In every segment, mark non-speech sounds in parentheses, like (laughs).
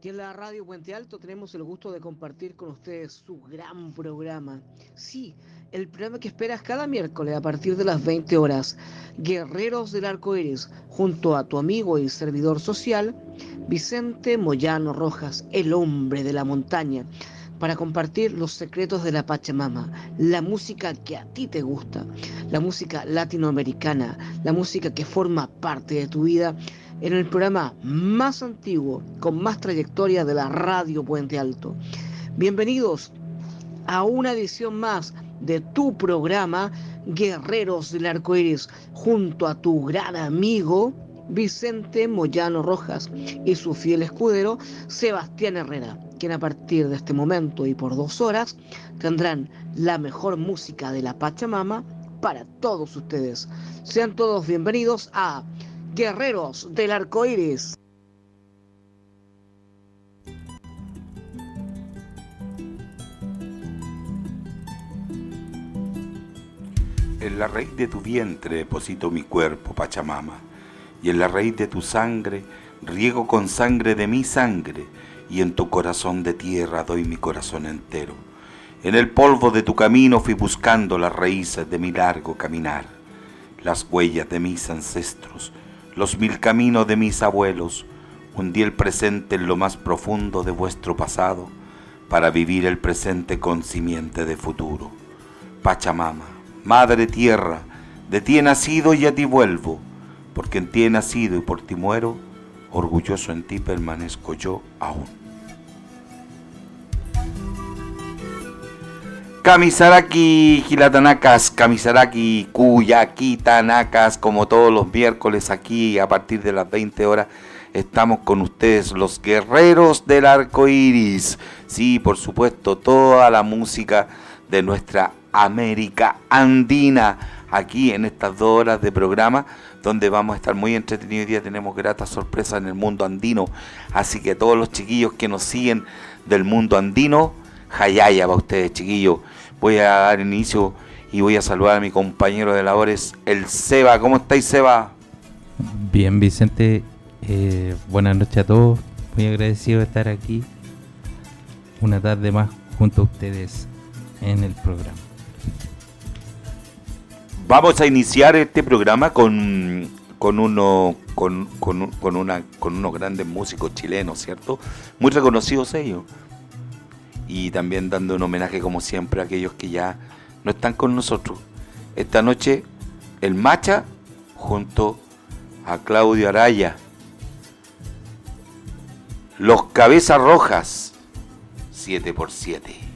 Y en la radio Puente Alto tenemos el gusto de compartir con ustedes su gran programa. Sí, el programa que esperas cada miércoles a partir de las 20 horas. Guerreros del Arco Iris, junto a tu amigo y servidor social, Vicente Moyano Rojas, el hombre de la montaña, para compartir los secretos de la Pachamama, la música que a ti te gusta, la música latinoamericana, la música que forma parte de tu vida en el programa más antiguo, con más trayectoria de la radio Puente Alto. Bienvenidos a una edición más de tu programa Guerreros del Arco Iris, junto a tu gran amigo Vicente Moyano Rojas y su fiel escudero Sebastián Herrera, quien a partir de este momento y por dos horas tendrán la mejor música de la Pachamama para todos ustedes. Sean todos bienvenidos a Guerreros del Arco Iris. En la raíz de tu vientre deposito mi cuerpo, Pachamama, y en la raíz de tu sangre riego con sangre de mi sangre, y en tu corazón de tierra doy mi corazón entero. En el polvo de tu camino fui buscando las raíces de mi largo caminar, las huellas de mis ancestros, los mil caminos de mis abuelos, hundí el presente en lo más profundo de vuestro pasado, para vivir el presente con simiente de futuro. Pachamama, Madre Tierra, de ti he nacido y a ti vuelvo, porque en ti he nacido y por ti muero, orgulloso en ti permanezco yo aún. Kamisaraki, Gilatanacas, Kamisaraki, Kuyaki, Tanacas, como todos los miércoles aquí a partir de las 20 horas, estamos con ustedes, los guerreros del arco iris. Sí, por supuesto, toda la música de nuestra América Andina, aquí en estas dos horas de programa, donde vamos a estar muy entretenidos. Hoy día tenemos gratas sorpresas en el mundo andino, así que todos los chiquillos que nos siguen del mundo andino, Jayaya para ustedes, chiquillos voy a dar inicio y voy a saludar a mi compañero de labores, el Seba. ¿Cómo estáis, Seba? Bien, Vicente. Eh, buenas noches a todos. Muy agradecido de estar aquí una tarde más junto a ustedes en el programa. Vamos a iniciar este programa con, con uno con, con, con, una, con unos grandes músicos chilenos, ¿cierto? Muy reconocidos ellos y también dando un homenaje como siempre a aquellos que ya no están con nosotros. Esta noche el Macha junto a Claudio Araya. Los Cabezas Rojas 7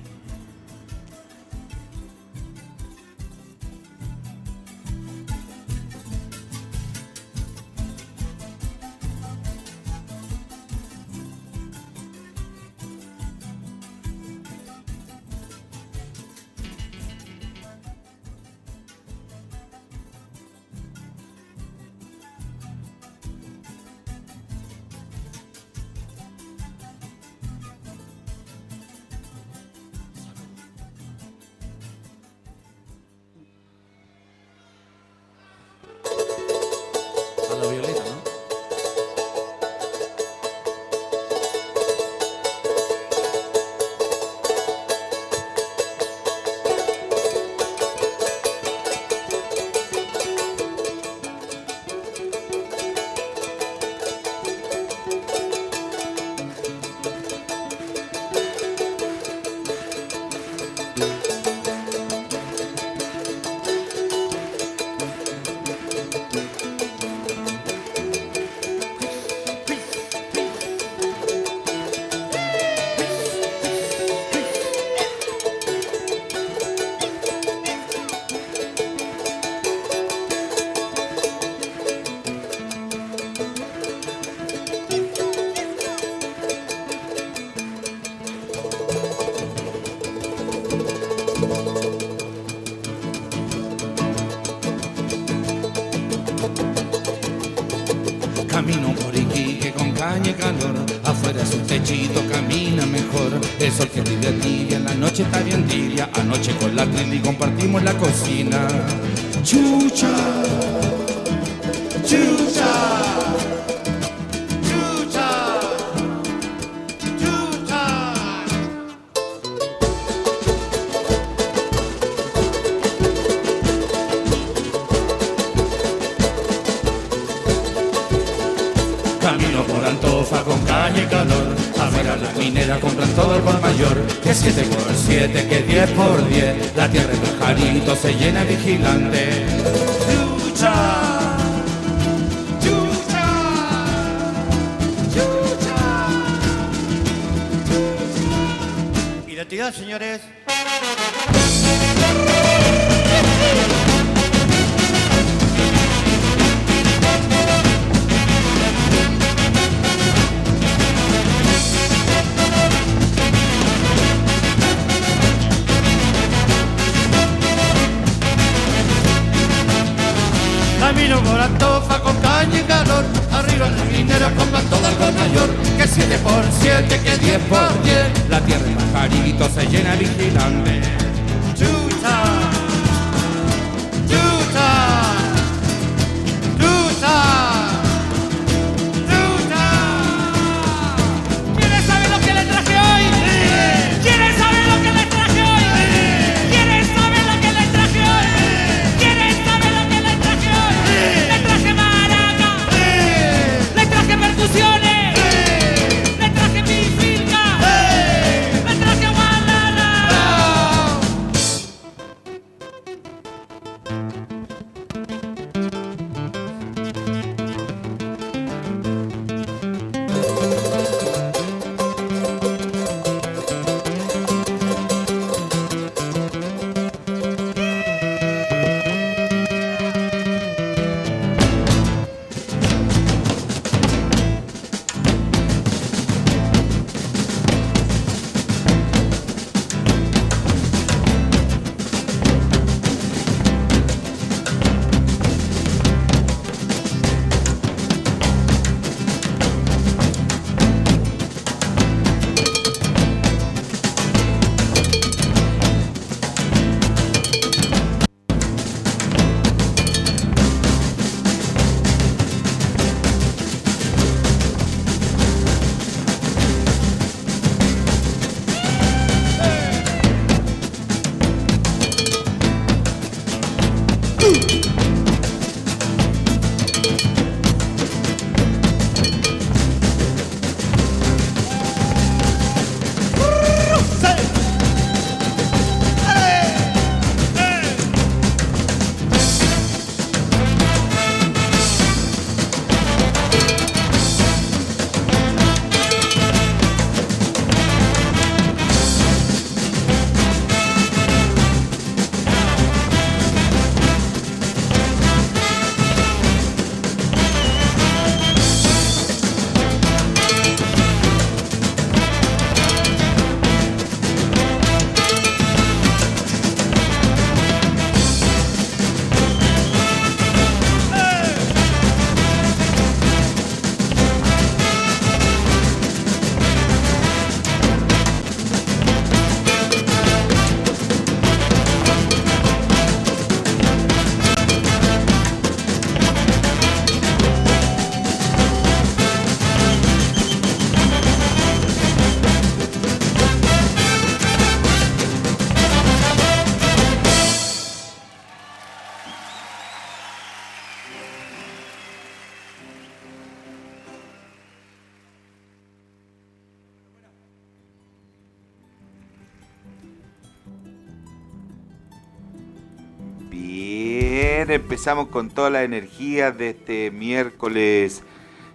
empezamos con toda la energía de este miércoles,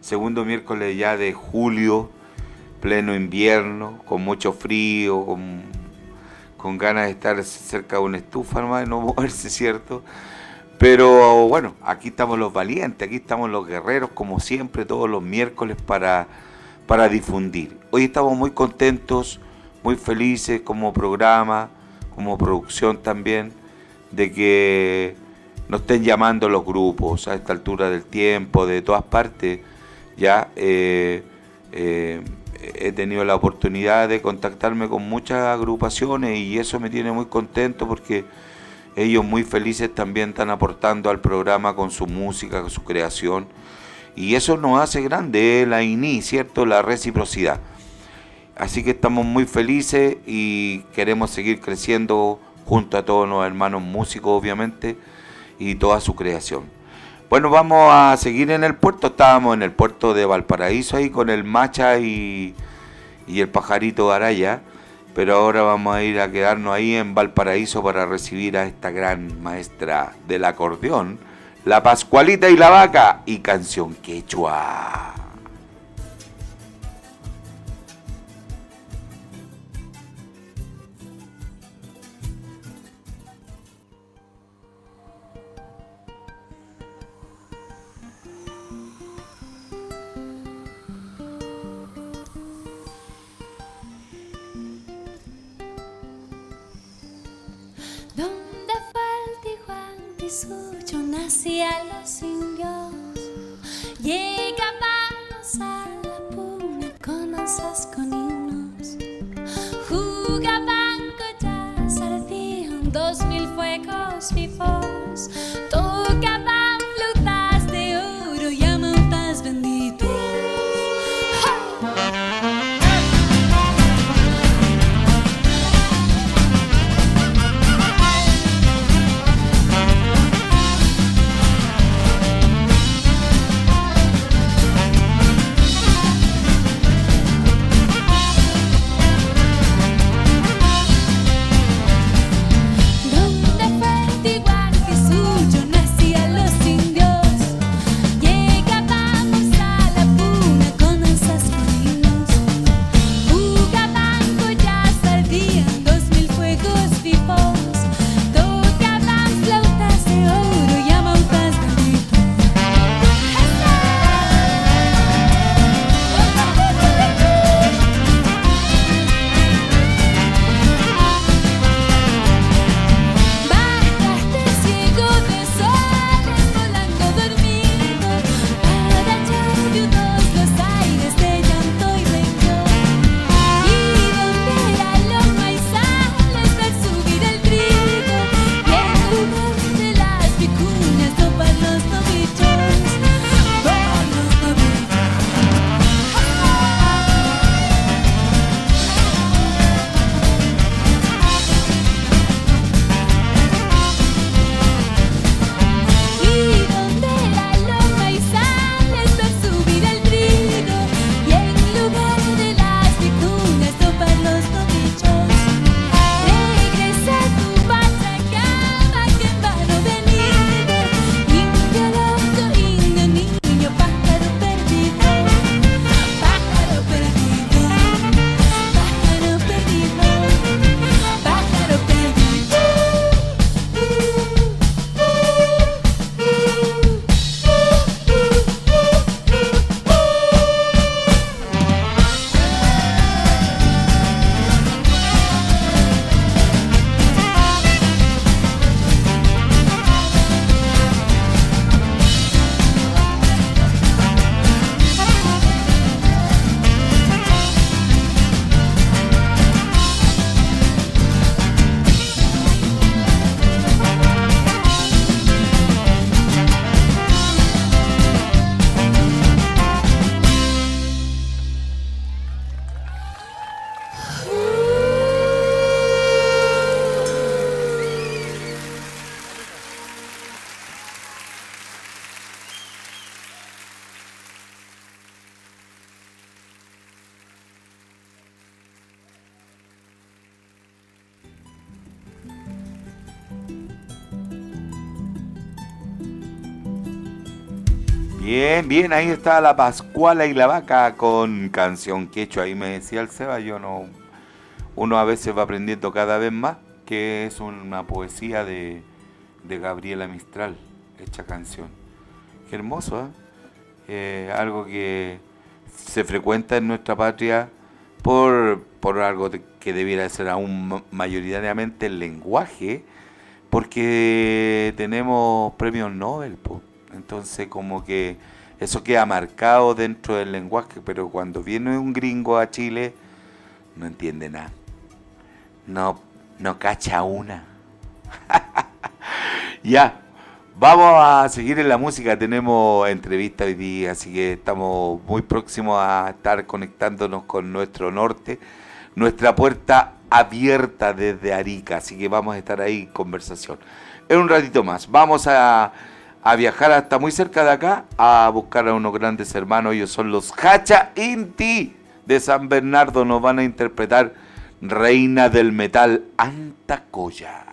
segundo miércoles ya de julio, pleno invierno, con mucho frío, con, con ganas de estar cerca de una estufa nomás, de no (laughs) moverse, ¿cierto? Pero bueno, aquí estamos los valientes, aquí estamos los guerreros, como siempre, todos los miércoles para, para difundir. Hoy estamos muy contentos, muy felices como programa, como producción también, de que nos estén llamando los grupos a esta altura del tiempo, de todas partes. Ya eh, eh, he tenido la oportunidad de contactarme con muchas agrupaciones y eso me tiene muy contento porque ellos muy felices también están aportando al programa con su música, con su creación. Y eso nos hace grande, eh, la INI, ¿cierto? La reciprocidad. Así que estamos muy felices y queremos seguir creciendo junto a todos los hermanos músicos, obviamente, y toda su creación. Bueno, vamos a seguir en el puerto. Estábamos en el puerto de Valparaíso ahí con el Macha y, el pajarito Araya. Pero ahora vamos a ir a quedarnos ahí en Valparaíso para recibir a esta gran maestra del acordeón, la Pascualita y la Vaca y canción quechua. Tijuantisucho? Nacían los indios. Llegábamos a la puna con onzas con himnos. Jugaban collas, ardían dos mil fuegos vivos. Bien, ahí está la Pascuala y la Vaca con canción quechua. Ahí me decía el Seba, yo no. Uno a veces va aprendiendo cada vez más que es una poesía de, de Gabriela Mistral, hecha canción. Qué hermoso, ¿eh? Eh, algo que se frecuenta en nuestra patria por, por algo que debiera ser aún ma- mayoritariamente el lenguaje, porque tenemos premios Nobel, po. entonces como que eso queda marcado dentro del lenguaje, pero cuando viene un gringo a Chile no entiende nada, no, no cacha una. (laughs) ya, vamos a seguir en la música, tenemos entrevista hoy día, así que estamos muy próximos a estar conectándonos con nuestro norte, nuestra puerta abierta desde Arica, así que vamos a estar ahí en conversación. En un ratito más, vamos a, a viajar hasta muy cerca de acá a buscar a unos grandes hermanos. Ellos son los Hacha Inti de San Bernardo. Nos van a interpretar Reina del Metal Antacoya.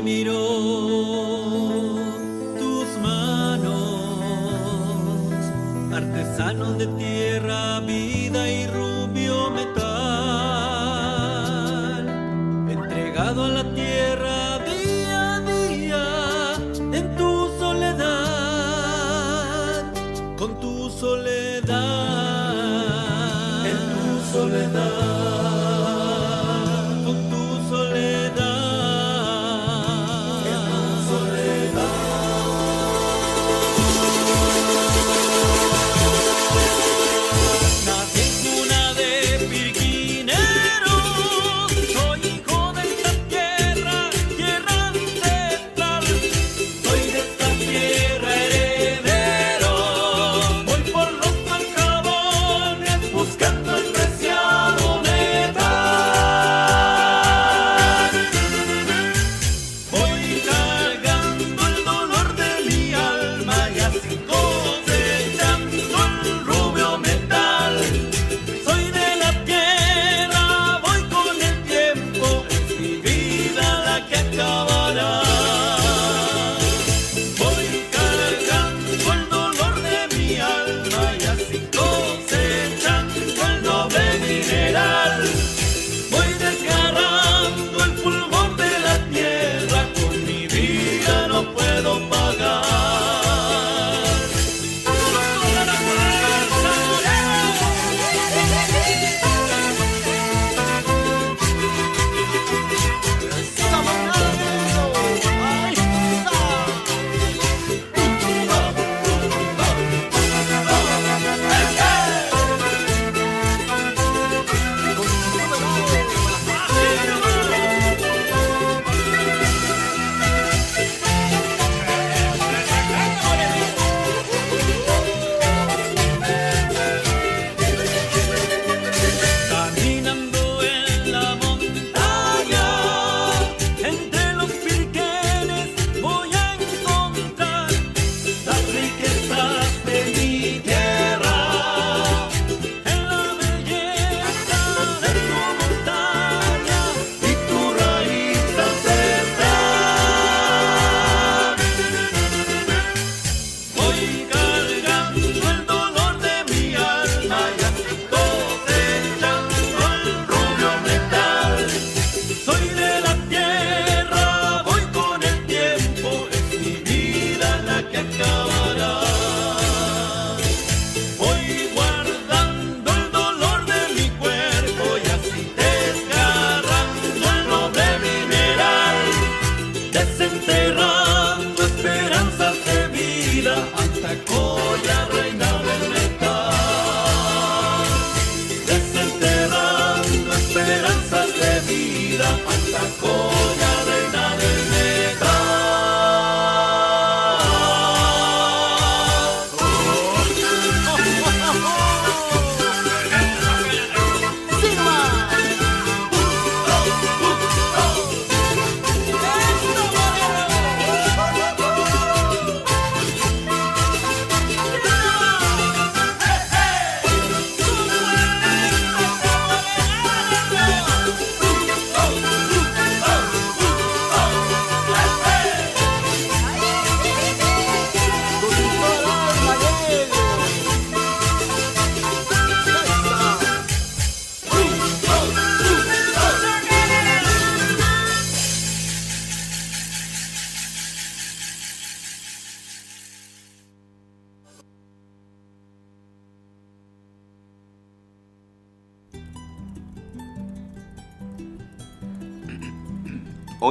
Nadie miró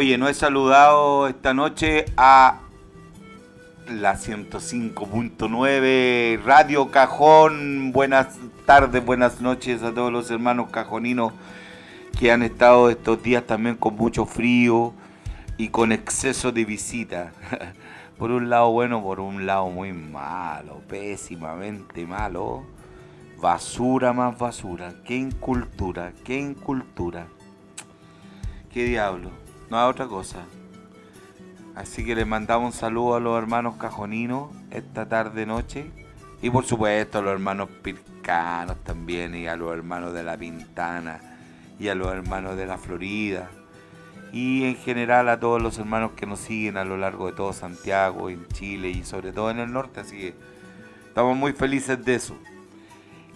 Oye, no he saludado esta noche a la 105.9 Radio Cajón. Buenas tardes, buenas noches a todos los hermanos cajoninos que han estado estos días también con mucho frío y con exceso de visita. (laughs) Por un lado bueno, por un lado muy malo, pésimamente malo. Basura más basura. Qué incultura, qué incultura. Qué diablo. No hay otra cosa. Así que les mandamos un saludo a los hermanos cajoninos esta tarde noche. Y por supuesto a los hermanos pircanos también. Y a los hermanos de la Pintana. Y a los hermanos de la Florida. Y en general a todos los hermanos que nos siguen a lo largo de todo Santiago, en Chile y sobre todo en el norte. Así que estamos muy felices de eso.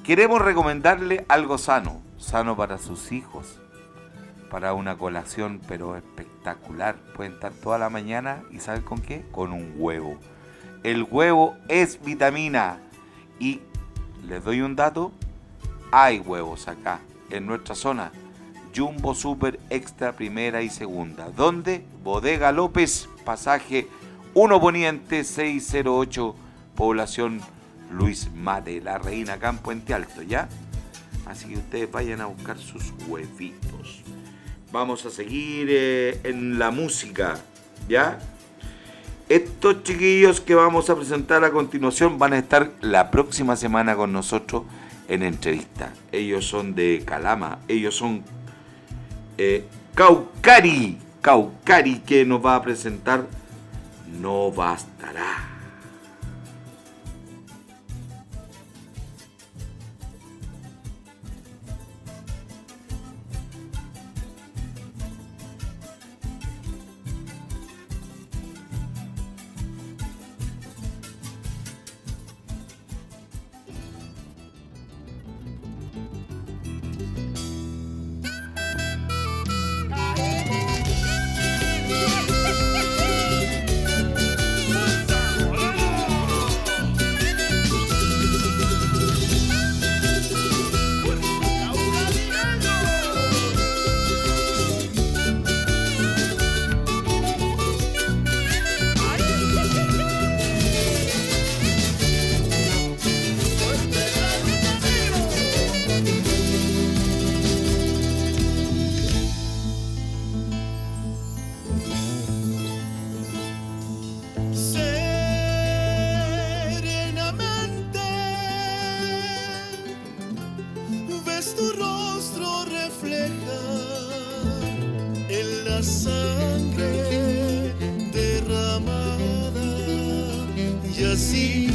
Queremos recomendarle algo sano. Sano para sus hijos para una colación, pero espectacular. Pueden estar toda la mañana y ¿saben con qué? Con un huevo. El huevo es vitamina y les doy un dato, hay huevos acá en nuestra zona. Jumbo Super Extra Primera y Segunda. ¿Dónde? Bodega López, pasaje 1 Poniente 608, población Luis Mate, la Reina acá en Puente ¿ya? Así que ustedes vayan a buscar sus huevitos. Vamos a seguir eh, en la música, ¿ya? Estos chiquillos que vamos a presentar a continuación van a estar la próxima semana con nosotros en entrevista. Ellos son de Calama, ellos son eh, Caucari, Caucari que nos va a presentar No Bastará. La sangre derramada. Y así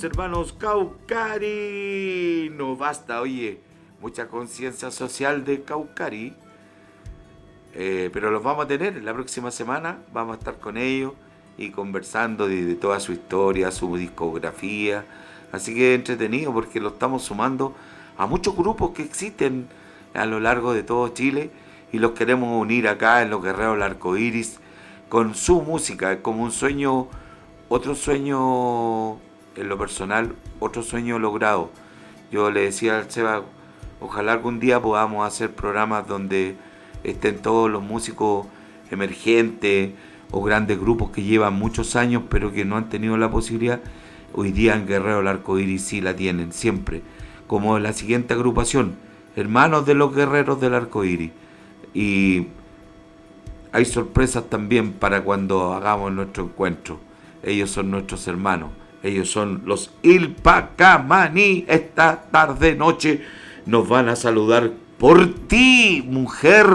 hermanos Caucari. No basta, oye, mucha conciencia social de Caucari. Eh, pero los vamos a tener la próxima semana. Vamos a estar con ellos y conversando de, toda su historia, su discografía. Así que entretenido porque lo estamos sumando a muchos grupos que existen a lo largo de todo Chile y los queremos unir acá en los Guerreros del Arco Iris con su música, como un sueño otro sueño en lo personal, otro sueño logrado. Yo le decía al Seba, ojalá algún día podamos hacer programas donde estén todos los músicos emergentes o grandes grupos que llevan muchos años pero que no han tenido la posibilidad. Hoy día en Guerrero el Arco Iris sí la tienen, siempre. Como la siguiente agrupación, Hermanos de los Guerreros del Arco Iris. Y hay sorpresas también para cuando hagamos nuestro encuentro. Ellos son nuestros hermanos. Ellos son los Ilpacamaní. Esta tarde, noche, nos van a saludar por ti, mujer.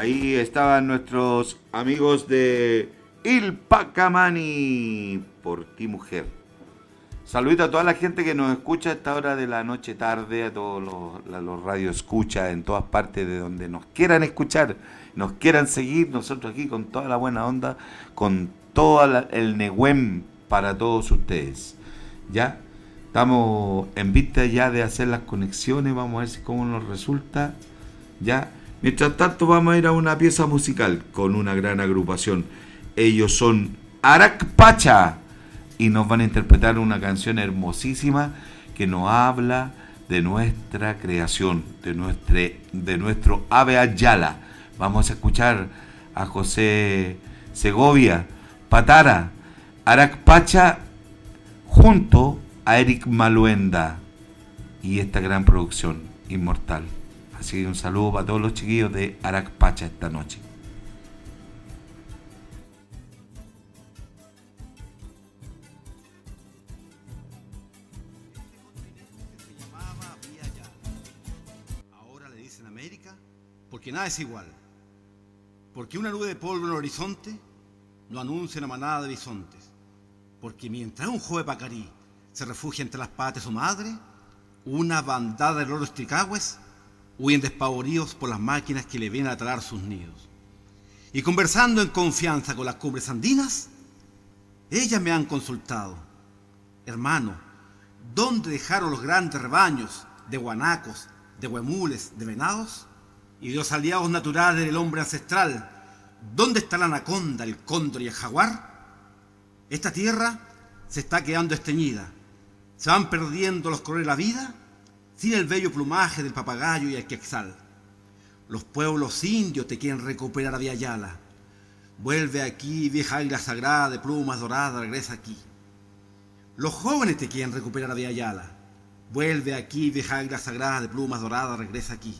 Ahí estaban nuestros amigos de Il Pacamani, por ti mujer. Saludito a toda la gente que nos escucha a esta hora de la noche tarde, a todos los, los escucha en todas partes de donde nos quieran escuchar, nos quieran seguir, nosotros aquí con toda la buena onda, con todo el negüem para todos ustedes. ¿Ya? Estamos en vista ya de hacer las conexiones, vamos a ver si cómo nos resulta. ¿Ya? Mientras tanto vamos a ir a una pieza musical con una gran agrupación. Ellos son Pacha y nos van a interpretar una canción hermosísima que nos habla de nuestra creación, de, de nuestro Ave Ayala. Vamos a escuchar a José Segovia, Patara, Pacha junto a Eric Maluenda y esta gran producción inmortal. Así que un saludo para todos los chiquillos de Arak Pacha esta noche. Ahora le dicen América porque nada es igual. Porque una nube de polvo en el horizonte no anuncia una manada de bisontes. Porque mientras un joven pacarí se refugia entre las patas de su madre, una bandada de loros tricagües huyen despavoridos por las máquinas que le vienen a talar sus nidos. Y conversando en confianza con las cumbres andinas, ellas me han consultado. Hermano, ¿Dónde dejaron los grandes rebaños de guanacos, de huemules, de venados? Y de los aliados naturales del hombre ancestral, ¿dónde está la anaconda, el cóndor y el jaguar? Esta tierra se está quedando esteñida. Se van perdiendo los colores de la vida sin el bello plumaje del papagayo y el quetzal. Los pueblos indios te quieren recuperar a Viayala. Vuelve aquí, vieja águila sagrada de plumas doradas, regresa aquí. Los jóvenes te quieren recuperar a Viayala. Vuelve aquí, vieja águila sagrada de plumas doradas, regresa aquí.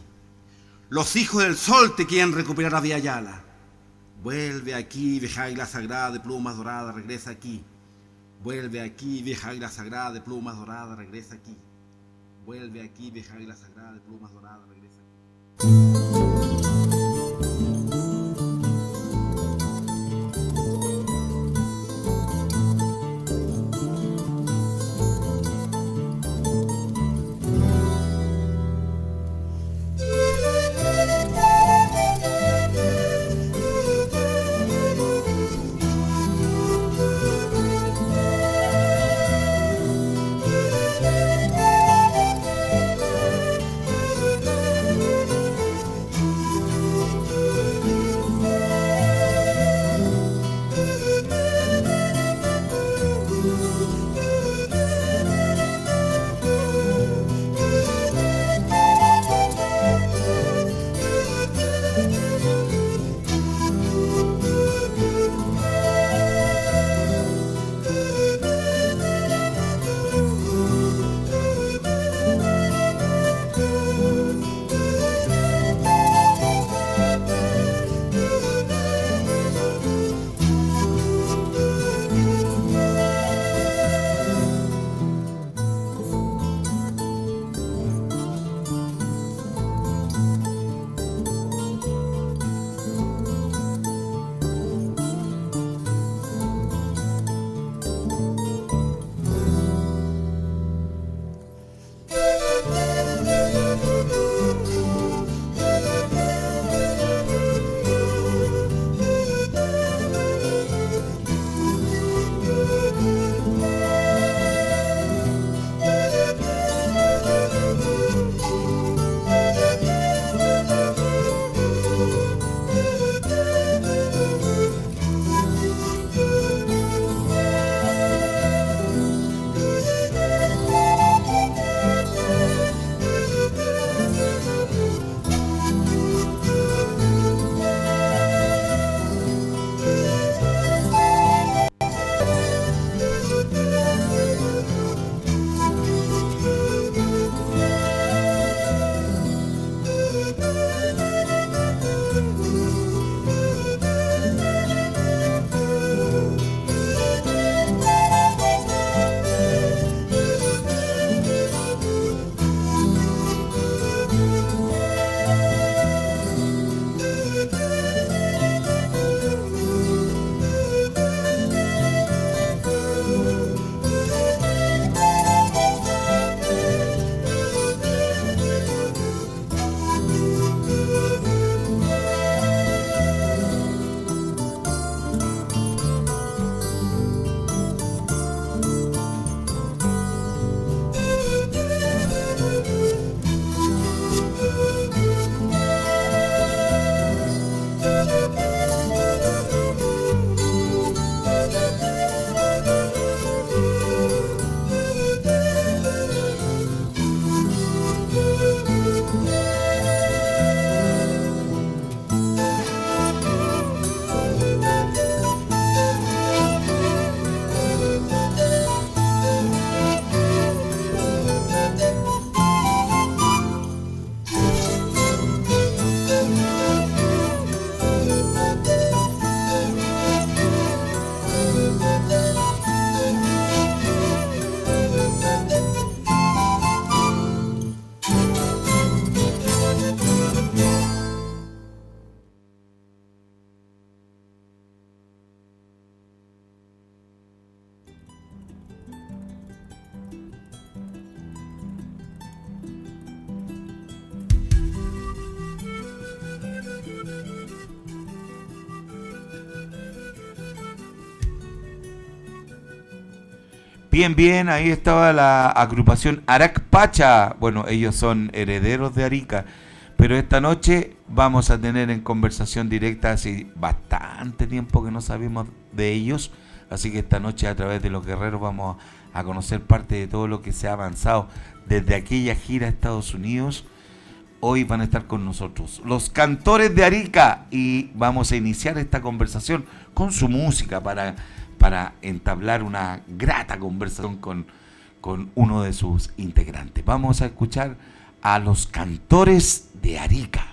Los hijos del sol te quieren recuperar a Viayala. Vuelve aquí, vieja águila sagrada de plumas doradas, regresa aquí. Vuelve aquí, vieja águila sagrada de plumas doradas, regresa aquí. Vuelve aquí, vieja águila sagrada de plumas doradas, regresa Bien, bien, ahí estaba la agrupación Arac Pacha. Bueno, ellos son herederos de Arica. Pero esta noche vamos a tener en conversación directa, hace bastante tiempo que no sabemos de ellos. Así que esta noche a través de los guerreros vamos a conocer parte de todo lo que se ha avanzado desde aquella gira a Estados Unidos. Hoy van a estar con nosotros los cantores de Arica y vamos a iniciar esta conversación con su música para, para entablar una grata conversación con, con uno de sus integrantes. Vamos a escuchar a los cantores de Arica.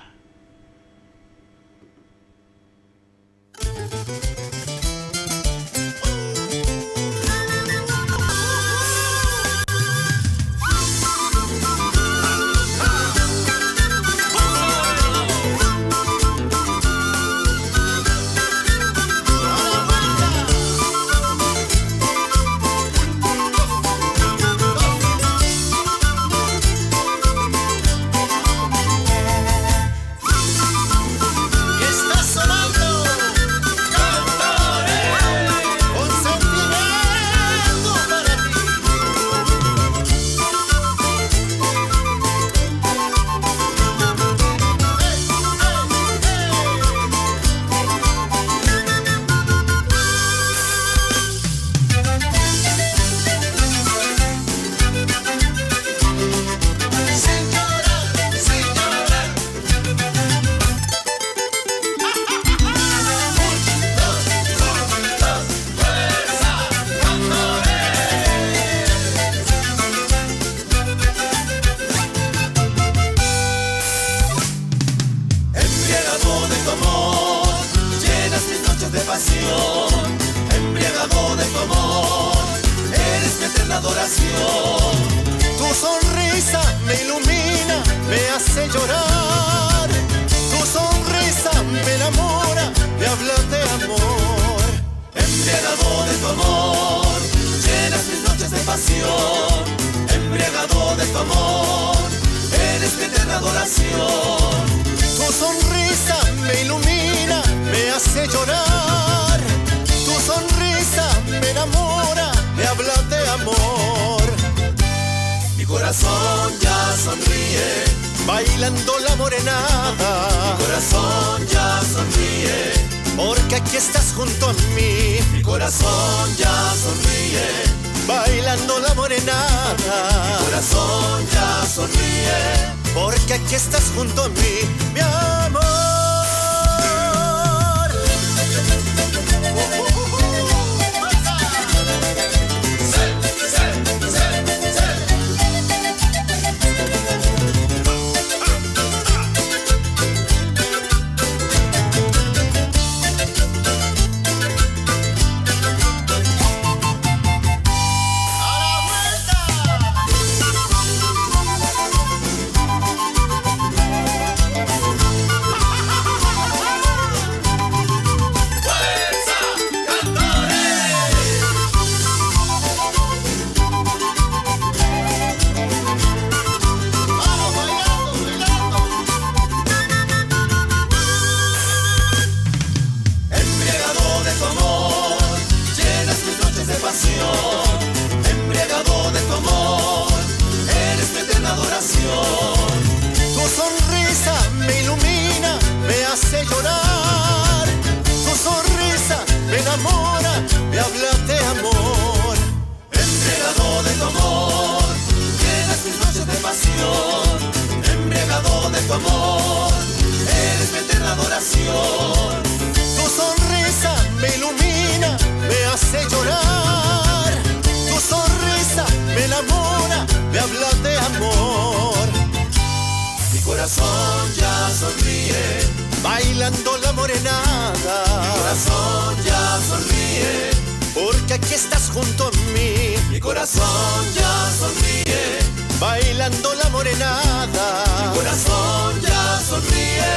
Corazón ya sonríe, bailando la morenada. Mi corazón ya sonríe, porque aquí estás junto a mí. Mi corazón ya sonríe, bailando la morenada. Mi corazón ya sonríe,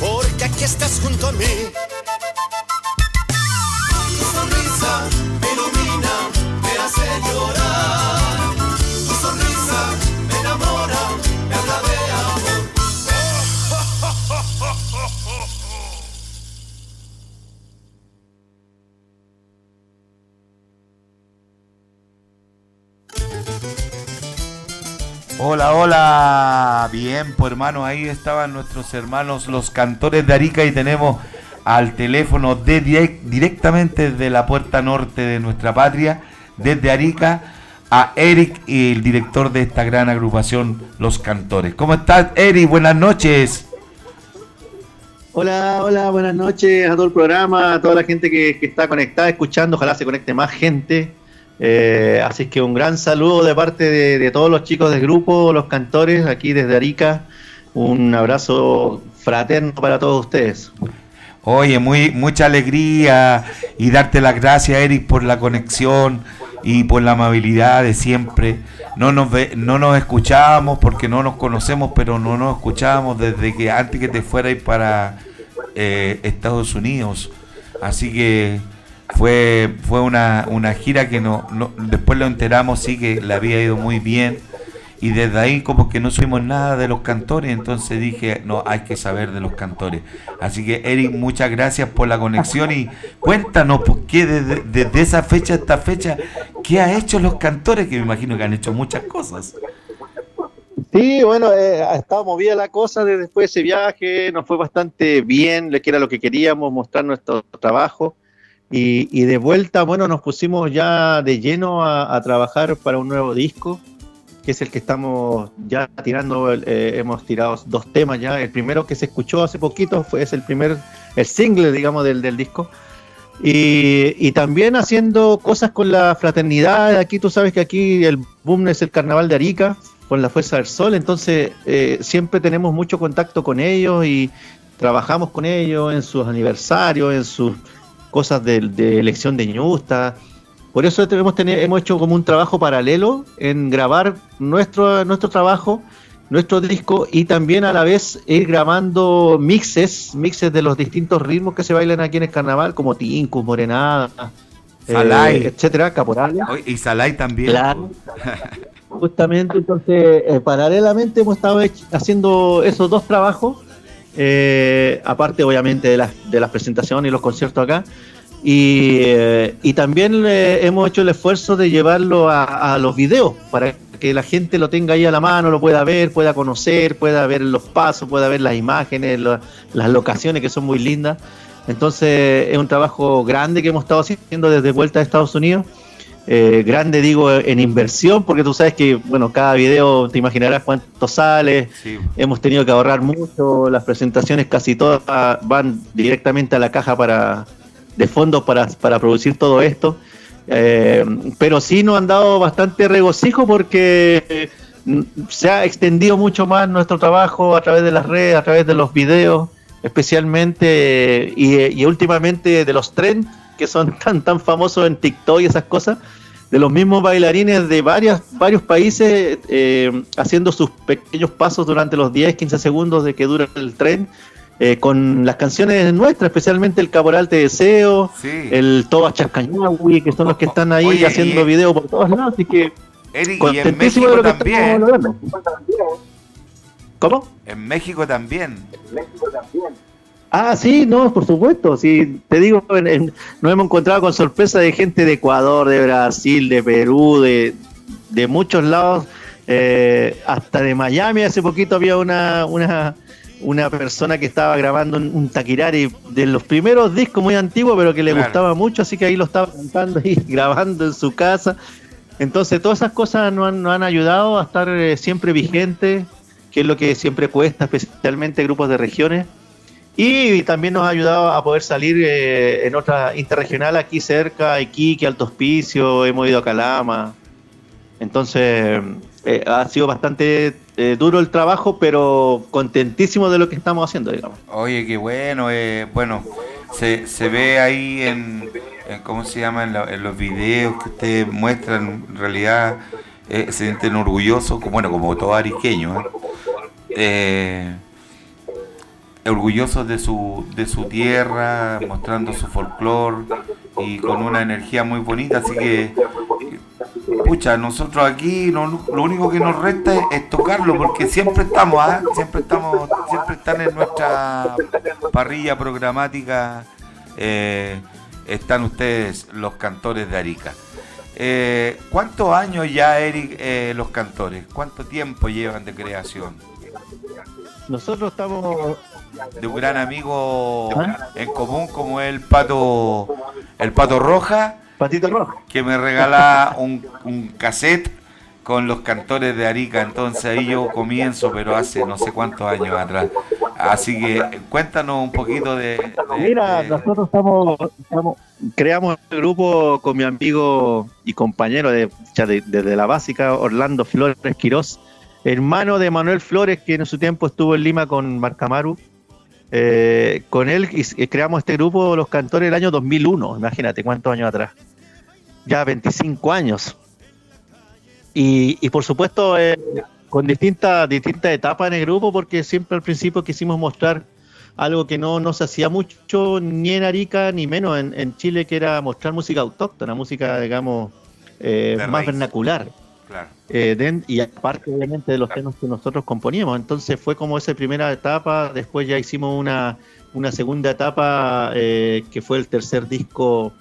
porque aquí estás junto a mí. Hola, hola. Bien, pues hermano, ahí estaban nuestros hermanos los cantores de Arica y tenemos al teléfono directamente desde la puerta norte de nuestra patria, desde Arica, a Eric el director de esta gran agrupación, Los Cantores. ¿Cómo estás, Eric? Buenas noches. Hola, hola, buenas noches a todo el programa, a toda la gente que, que está conectada, escuchando, ojalá se conecte más gente. Eh, así que un gran saludo de parte de, todos los chicos del grupo, los cantores, aquí desde Arica. Un abrazo fraterno para todos ustedes. Oye, mucha alegría y darte las gracias, Eric, por la conexión y por la amabilidad de siempre. No nos, no nos escuchábamos porque no nos conocemos, pero no nos escuchábamos desde que antes que te fueras para eh, Estados Unidos. Así que fue, fue una, una gira que no, después lo enteramos, sí que le había ido muy bien. Y desde ahí como que no supimos nada de los cantores, entonces dije, no, hay que saber de los cantores. Así que Eric, muchas gracias por la conexión y cuéntanos por qué desde, desde esa fecha a esta fecha, ¿qué ha hecho los cantores? Que me imagino que han hecho muchas cosas. Sí, bueno, eh, ha estado movida la cosa después de ese viaje, nos fue bastante bien, que era lo que queríamos, mostrar nuestro trabajo. Y, y de vuelta, bueno, nos pusimos ya de lleno a, a trabajar para un nuevo disco, que es el que estamos ya tirando, eh, hemos tirado dos temas ya. El primero que se escuchó hace poquito fue es el primer, el single, digamos, del, del disco. Y, y también haciendo cosas con la fraternidad. Aquí tú sabes que aquí el boom es el carnaval de Arica, con la Fuerza del Sol. Entonces eh, siempre tenemos mucho contacto con ellos y trabajamos con ellos en sus aniversarios, en sus cosas de, de elección de ñusta. Por eso hemos, tenido- hemos hecho como un trabajo paralelo en grabar nuestro, nuestro trabajo, nuestro disco y también a la vez ir grabando mixes, mixes de los distintos ritmos que se bailan aquí en el carnaval, como Tinku, Morenada, eh, Salai. etcétera, Caporales. Oye, Y Salai también. Claro. (laughs) Justamente, entonces, eh, paralelamente hemos estado haciendo esos dos trabajos, eh, aparte obviamente de las, de las presentaciones y los conciertos acá, y, eh, y también eh, hemos hecho el esfuerzo de llevarlo a, a los videos, para que la gente lo tenga ahí a la mano, lo pueda ver, pueda conocer, pueda ver los pasos, pueda ver las imágenes, lo- las locaciones que son muy lindas. Entonces es un trabajo grande que hemos estado haciendo desde vuelta a Estados Unidos. Eh, grande digo en inversión, porque tú sabes que, bueno, cada video te imaginarás cuánto sale. Sí. Hemos tenido que ahorrar mucho, las presentaciones casi todas van directamente a la caja para de fondos para, para producir todo esto. Eh, pero sí nos han dado bastante regocijo porque n- se ha extendido mucho más nuestro trabajo a través de las redes, a través de los videos, especialmente y, eh, y últimamente de los trends que son (laughs) tan tan famosos en TikTok y esas cosas, de los mismos bailarines de varias, varios países eh, haciendo sus pequeños pasos durante los 10, 15 segundos de que dura el tren. eh, con las canciones nuestras, especialmente el Caporal Te Deseo, Sí. el Toba Chascañahui, que son los que están ahí Oye, haciendo videos por todos lados, así que Eric, y en contentísimo México de lo que también. estamos logrando. ¿Cómo? En México también. Ah, sí, no, por supuesto. Sí, te digo, en- en- nos hemos encontrado con sorpresa de gente de Ecuador, de Brasil, de Perú, de, de muchos lados, eh, hasta de Miami. Hace poquito había una, una, una persona que estaba grabando un, un taquirari de los primeros discos muy antiguos, pero que le Claro. gustaba mucho, así que ahí lo estaba cantando y (laughs) grabando en su casa. Entonces, todas esas cosas nos han, nos han ayudado a estar eh, siempre vigentes, que es lo que siempre cuesta, especialmente grupos de regiones. Y también nos ha ayudado a poder salir eh, en otra interregional aquí cerca, Iquique, Alto Hospicio, hemos ido a Calama. Entonces, eh, ha sido bastante eh, duro el trabajo, pero contentísimo de lo que estamos haciendo, digamos. Oye, qué bueno. eh, bueno, se, se ve ahí en, ¿cómo se llama? En, la- en los videos que ustedes muestran, en realidad se sienten orgullosos, bueno, como todo ariqueño, ¿eh? Eh, orgullosos de su, de su tierra, mostrando su folclore y con una energía muy bonita, así que Pucha, nosotros aquí lo único que nos resta es, tocarlo porque siempre estamos, ¿ah? siempre estamos, siempre están en nuestra parrilla programática, eh, están ustedes los cantores de Arica. Eh, ¿Cuántos años ya, Eric, eh, los cantores? ¿Cuánto tiempo llevan de creación? Nosotros estamos De un gran amigo en común como el Pato, el Pato Roja, Patito Rojo. que me regala un, un cassette con los cantores de Arica. Entonces ahí yo comienzo, pero hace no sé cuántos años atrás. Así que cuéntanos un poquito de... de- Mira, de- nosotros estamos, estamos- creamos el grupo con mi amigo y compañero de- desde la básica, Orlando Flores Quirós, hermano de Manuel Flores, que en su tiempo estuvo en Lima con Marcamaru. Eh, con él y creamos este grupo, Los Cantores, el año 2001, imagínate cuántos años atrás. Ya 25 años. Y, y por supuesto, eh, con distintas distintas etapas en el grupo, porque siempre al principio quisimos mostrar algo que no, no se hacía mucho ni en Arica ni menos en, en Chile, que era mostrar música autóctona, música, digamos, eh, más raíz. vernacular. Eh, y aparte, obviamente, de los temas que nosotros componíamos. Entonces fue como esa primera etapa, después ya hicimos una, una segunda etapa, eh, que fue el tercer disco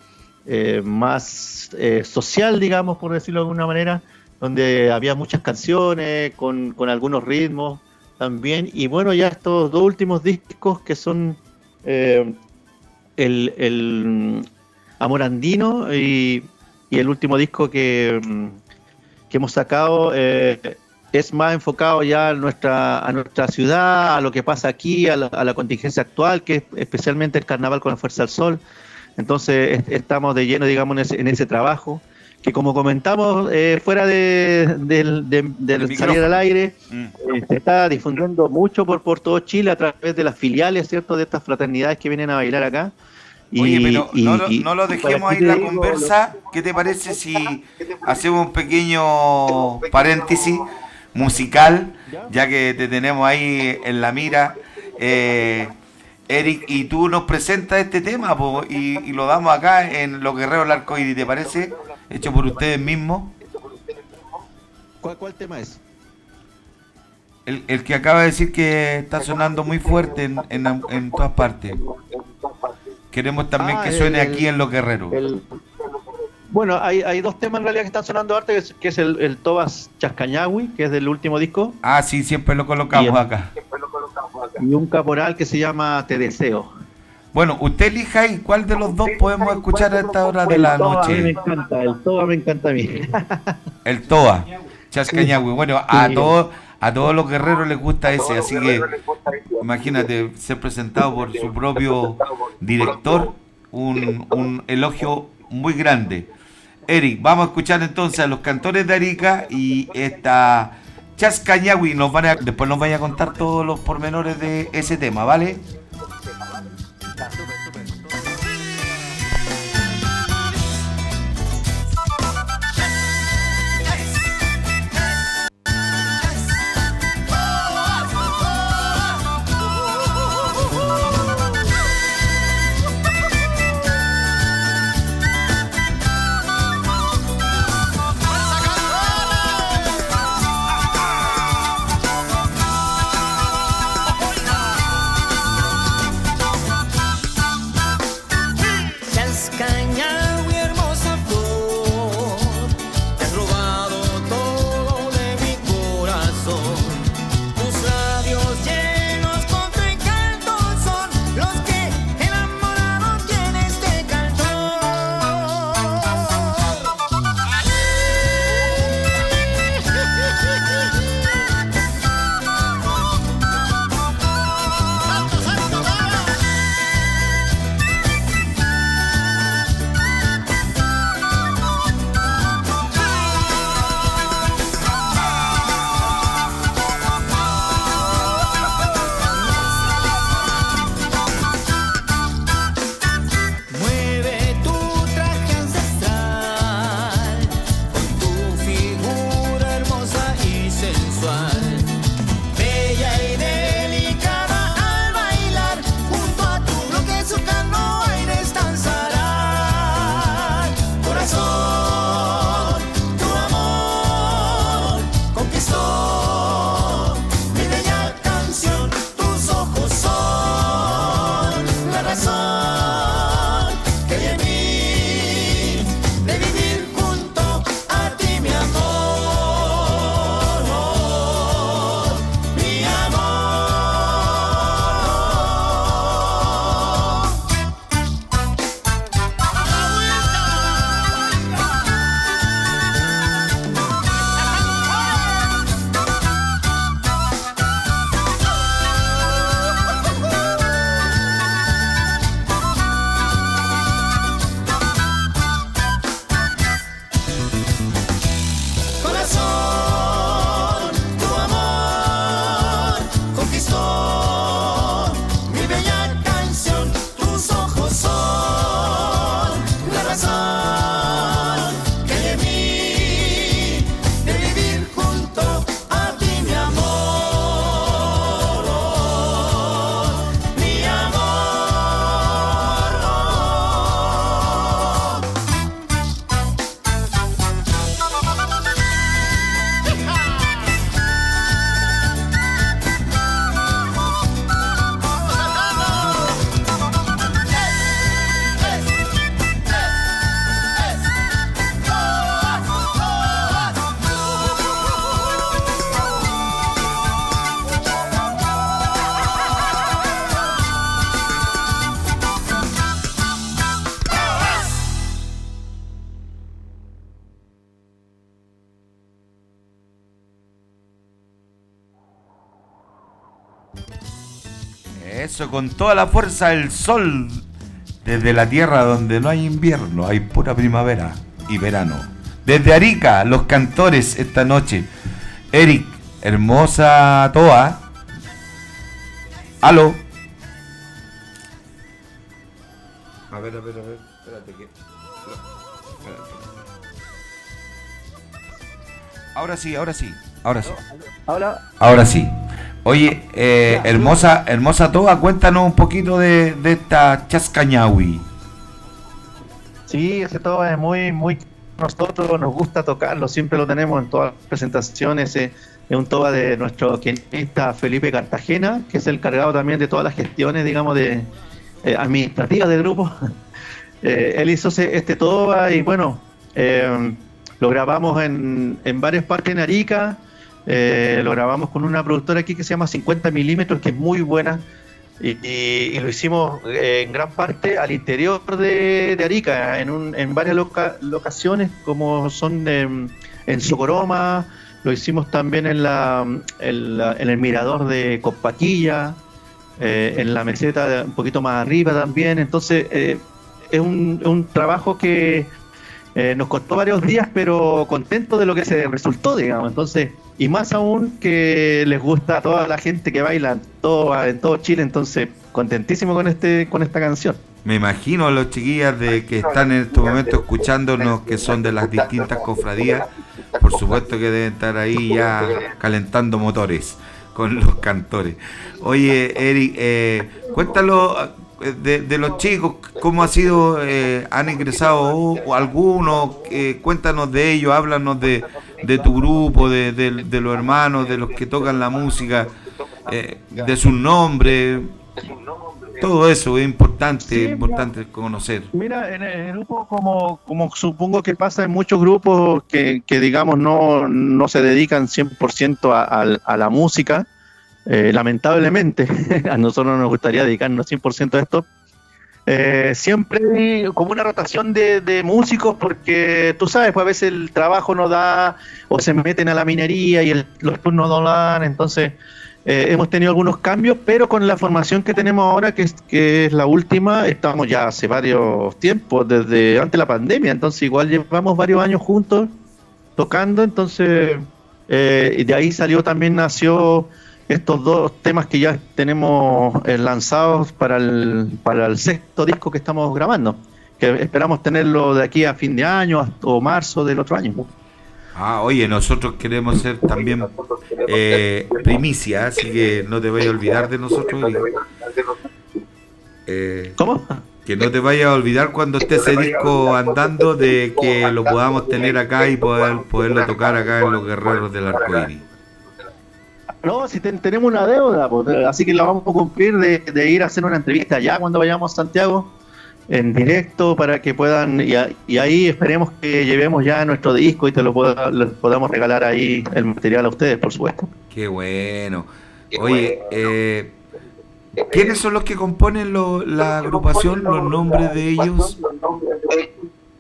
eh, más social, digamos, por decirlo de alguna manera, donde había muchas canciones, con, con algunos ritmos también. Y bueno, ya estos dos últimos discos que son el, el mm, Amor Andino y, y el último disco que, mm, que hemos sacado eh, es más enfocado ya a nuestra, a nuestra ciudad, a lo que pasa aquí, a la, a la contingencia actual, que es especialmente el carnaval con la Fuerza del Sol. Entonces es- estamos de lleno, digamos, en ese, en ese trabajo, que como comentamos, eh, fuera de, de- salir al aire, Mm. eh, se está difundiendo mucho por, por todo Chile a través de las filiales, ¿cierto? De estas fraternidades que vienen a bailar acá. Y- Oye, pero y- no, lo- y- no lo dejemos ahí la digo, conversa. ¿Qué te parece si hacemos un pequeño paréntesis musical, ya que te tenemos ahí en la mira? Eh, Eric, y tú nos presentas este tema po, y, y lo damos acá en Los Guerreros del Arcoíris, ¿te parece? Hecho por ustedes mismos. ¿Cuál, cuál tema es? El, el que acaba de decir que está sonando muy fuerte en, en- en todas partes. Queremos también Ah, que suene el- aquí en Los Guerreros. El- bueno, hay, hay dos temas en realidad que están sonando arte, que es, que es el, el Tobas Chascañagui, que es del último disco, Ah, sí, siempre lo colocamos Bien. acá. y un caporal que se llama Te Deseo. Bueno, usted elija ahí cuál de los dos podemos escuchar a esta hora de la El Toba a mí me noche. encanta, el Toba me encanta a mí. El Toa, Chascañagüe. Bueno, a todos a todos los guerreros les gusta ese, así que imagínate ser presentado por su propio director, un, un elogio muy grande. Eric, vamos a escuchar entonces a los cantores de Arica y esta Chascañagüe. Nos van a, después nos vaya a contar todos los pormenores de ese tema, ¿vale? Con toda la fuerza del sol. Desde la tierra donde no hay invierno, hay pura primavera y verano. Desde Arica, los cantores esta noche. Eric, hermosa Toa. Aló. A ver, a ver, a ver. Espérate que. Ahora sí, ahora sí. Ahora sí. Ahora, Ahora sí. Oye, eh, hermosa, hermosa Toa, cuéntanos un poquito de, de esta chascañahui. sí, ese todo es muy, muy. Nosotros nos gusta tocarlo, siempre lo tenemos en todas las presentaciones. eh, Es un toba de nuestro quinista Felipe Cartagena, que es el cargado también de todas las gestiones, digamos, de eh, administrativas del grupo. (laughs) Eh, él hizo ese- este toba y bueno, eh, lo grabamos en, en varias partes en Arica. Eh, lo grabamos con una productora aquí que se llama 50 milímetros, que es muy buena. Y, y- y lo hicimos eh, en gran parte al interior de, de Arica, en, un- en varias loca- locaciones, como son em, en Socoroma, lo hicimos también en, la, en, la- en el mirador de Copaquilla, eh, en la meseta de- un poquito más arriba también. Entonces, eh, es un, es un trabajo que eh, nos costó varios días, pero contento de lo que se resultó, digamos. Entonces, y más aún que les gusta a toda la gente que baila en todo, en todo Chile, entonces contentísimo con este con esta canción. Me imagino a los chiquillas de que están en este momento escuchándonos, que son de las distintas cofradías, por supuesto que deben estar ahí ya calentando motores con los cantores. Oye, Eric, eh, cuéntalo de, de los chicos, cómo ha sido, eh, han ingresado o algunos, eh, cuéntanos de ellos, háblanos de, de tu grupo, de, de- los hermanos, de los que tocan la música, eh, de sus nombres, todo eso es importante, Sí, importante conocer. Mira, en el grupo, como, como supongo que pasa en muchos grupos que, que digamos, no, no se dedican 100% a, a- a la música, eh, lamentablemente, (laughs) a nosotros nos gustaría dedicarnos 100% a esto, eh, siempre como una rotación de, de músicos porque tú sabes, pues a veces el trabajo no da o se meten a la minería y el- los turnos no dan, entonces eh, hemos tenido algunos cambios, pero con la formación que tenemos ahora, que es, que es la última, estamos ya hace varios tiempos, desde antes de la pandemia, entonces igual llevamos varios años juntos tocando, entonces de ahí salió también nació estos dos temas que ya tenemos eh, lanzados para el, para el sexto disco que estamos grabando, que esperamos tenerlo de aquí a fin de año hasta- o marzo del otro año. Ah, oye, nosotros queremos ser también eh, primicia, así que no te vayas a olvidar de nosotros. Eh, ¿Cómo? que no te vayas a olvidar cuando esté ese disco andando de que lo podamos tener acá y poder poderlo tocar acá en los Guerreros del Arcoíris. No, si ten- tenemos una deuda, pues, así que la vamos a cumplir de, de ir a hacer una entrevista allá cuando vayamos a Santiago en directo para que puedan y, a- y ahí esperemos que llevemos ya nuestro disco y te lo les podamos regalar ahí el material a ustedes, por supuesto. Qué bueno. Oye, eh, ¿quiénes son los que componen lo- la agrupación, los nombres de ellos?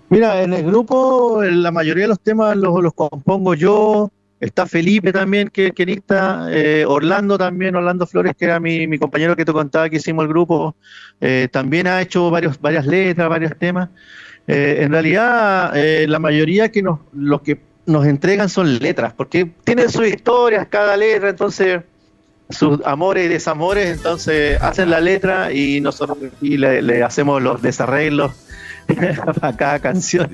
Mira, en el grupo la mayoría de los temas los, los compongo yo. Está Felipe también, que es quenista, eh, Orlando también, Orlando Flores, que era mi, mi compañero que te contaba que hicimos el grupo, eh, también ha hecho varios, varias letras, varios temas. Eh, en realidad, eh, la mayoría que nos, los que nos entregan son letras, porque tienen sus historias cada letra, entonces sus amores y desamores, entonces hacen la letra y nosotros y le, le hacemos los desarreglos (laughs) a cada canción.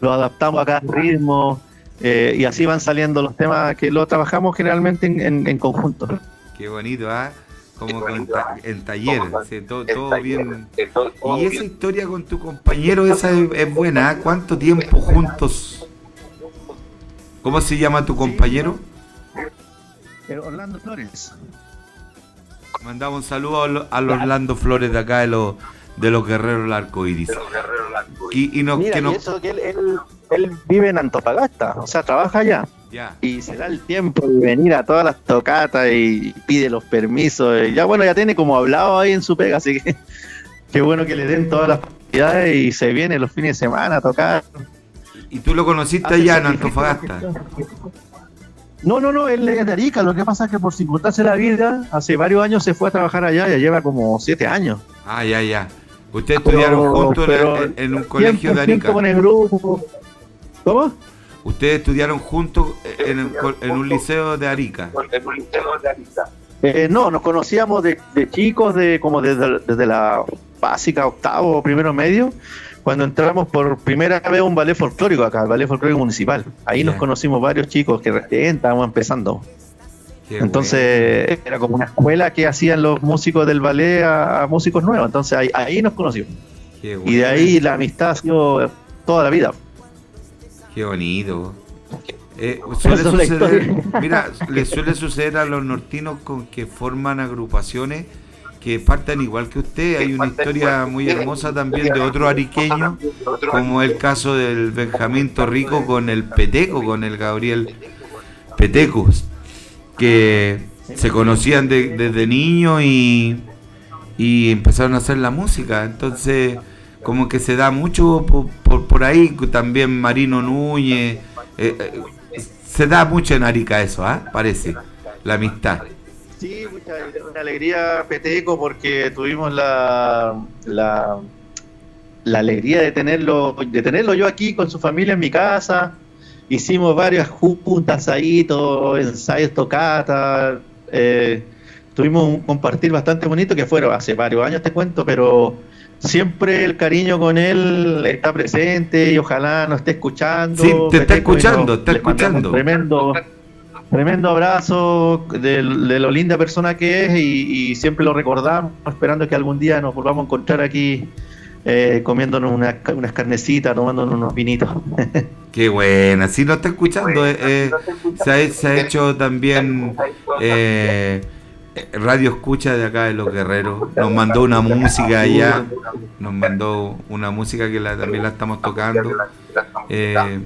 Lo adaptamos a cada ritmo eh, y así van saliendo los temas que lo trabajamos generalmente en, en- en conjunto. Qué bonito, ¿ah? Como con ta- en taller, sí, todo, todo bien. Y esa historia con tu compañero, esa es, es buena, ¿ah? ¿Cuánto tiempo juntos? ¿Cómo se llama tu compañero? Eh, Orlando Flores. Mandamos un saludo a lo- al Orlando Flores de acá de los, de los Guerreros del Arco Iris. Y, y nos, Mira, que y nos- eso que él, él- él vive en Antofagasta, o sea, trabaja allá. Y se da el tiempo de venir a todas las tocatas y pide los permisos. y ya bueno, ya tiene como hablado ahí en su pega, así que (laughs) qué bueno que le den todas las facilidades y se viene los fines de semana a tocar. ¿Y tú lo conociste allá en Antofagasta? No, no, no, él es de Arica, lo que pasa es que por circunstancias de la vida, hace varios años se fue a trabajar allá, ya lleva como siete años. Ah, ya, ya. Ustedes estudiaron juntos en- en, un colegio de 100% Arica. con el grupo. ¿Cómo? Ustedes estudiaron juntos en, un co- en un liceo de Arica. Eh, no, nos conocíamos de, de chicos, de como desde, desde la básica, octavo, primero medio, cuando entramos por primera vez a un ballet folclórico acá, el ballet folclórico municipal. Ahí nos conocimos varios chicos que recién estábamos empezando. Qué Entonces era como una escuela que hacían los músicos del ballet a, a músicos nuevos. Entonces ahí, ahí nos conocimos. Qué Y de ahí la amistad ha sido toda la vida. Qué bonito. Eh, (laughs) suele suceder, mira, le suele suceder a los nortinos con que forman agrupaciones que parten igual que usted. Hay una historia muy hermosa también de otro ariqueño, como el caso del Benjamín Torrico con el Peteco, con el Gabriel Petecos, que se conocían de- desde niños y, y empezaron a hacer la música. Entonces, como que se da mucho por, por, ahí, también Marino Núñez. eh, eh, se da mucho en Arica eso, ¿ah? Parece, la amistad. Sí, mucha, una alegría, Peteco, porque tuvimos la, la, la alegría de tenerlo, de tenerlo yo aquí con su familia en mi casa. Hicimos varias juntas ahí, todo, ensayos, tocatas. Eh, tuvimos un compartir bastante bonito que fueron hace varios años, te cuento, pero siempre el cariño con él está presente y ojalá nos esté escuchando. Sí, te está escuchando, está escuchando. Tremendo, tremendo abrazo de, de lo linda persona que es y, y siempre lo recordamos, esperando que algún día nos volvamos a encontrar aquí eh, comiéndonos unas, ca- unas carnecitas, tomándonos unos vinitos. (laughs) Qué buena, sí, lo está escuchando. eh, eh, se, ha, se ha hecho también eh, radio escucha de acá de los guerreros. Nos mandó una música allá, nos mandó una música que la- también la estamos tocando. Eh,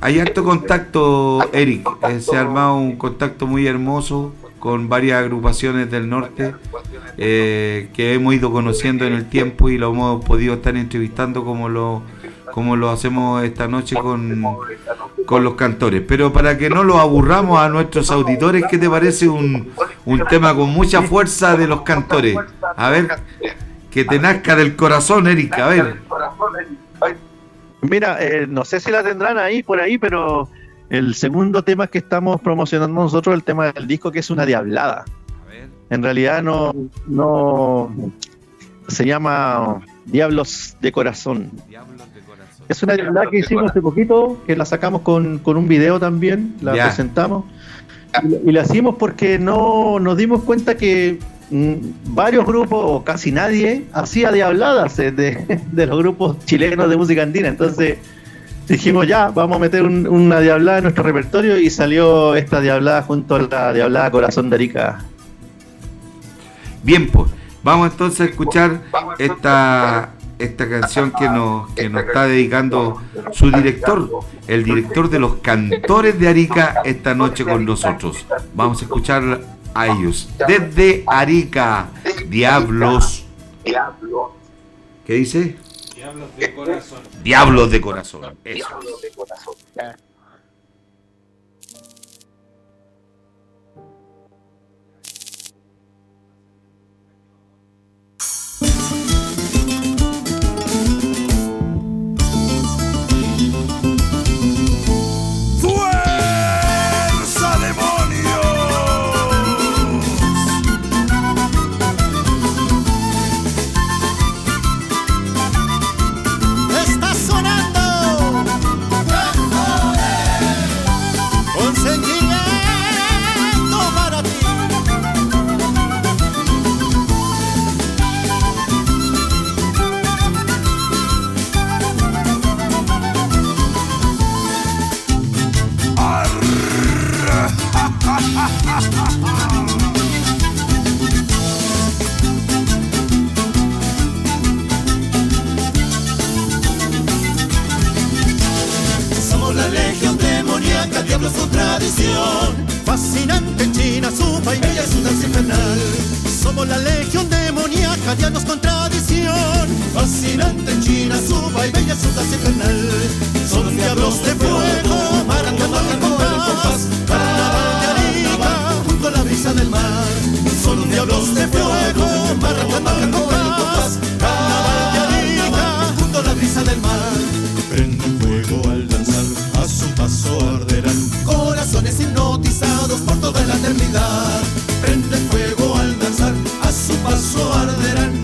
hay harto contacto, Eric. eh, se ha armado un contacto muy hermoso con varias agrupaciones del norte eh, que hemos ido conociendo en el tiempo y lo hemos podido estar entrevistando como lo, como lo hacemos esta noche con, con los cantores. Pero para que no los aburramos a nuestros auditores, ¿qué te parece un, un tema con mucha fuerza de los cantores? A ver, que te nazca del corazón, Eric, a ver. Mira, eh, no sé si la tendrán ahí por ahí, pero el segundo tema que estamos promocionando nosotros, el tema del disco, que es una diablada. En realidad no, no se llama Diablos de Corazón. Es una diablada que hicimos hace poquito, que la sacamos con, con un video también, la Ya. presentamos. Y, y la hicimos porque no nos dimos cuenta que mm, varios grupos, o casi nadie, hacía diabladas eh, de, (laughs) de los grupos chilenos de música andina. Entonces dijimos ya, vamos a meter un- una diablada en nuestro repertorio y salió esta diablada junto a la diablada Corazón de Arica. Bien, pues, vamos entonces a escuchar esta, esta canción que nos, que nos está dedicando su director, el director de los cantores de Arica, esta noche con nosotros. Vamos a escuchar a ellos. Desde Arica, Diablos. ¿Qué dice? Diablos de corazón. Diablos de corazón. Eso. ¡Fuerza, diablos con tradición. Fascinante China, supa y Ella es un danza infernal. Somos la legión demoníaca, diablos con tradición. Fascinante China, supa y bella su danza infernal. Son los diablos de fuego, maracando al compás. Carnaval de Arica, junto a la brisa del mar. Son los diablos de fuego, maracando al compás. Carnaval de Arica, junto a la brisa del mar. Prenden fuego al danzar, su paso arderán. Corazones hipnotizados por toda la eternidad. Prenden fuego al danzar, a su paso arderán.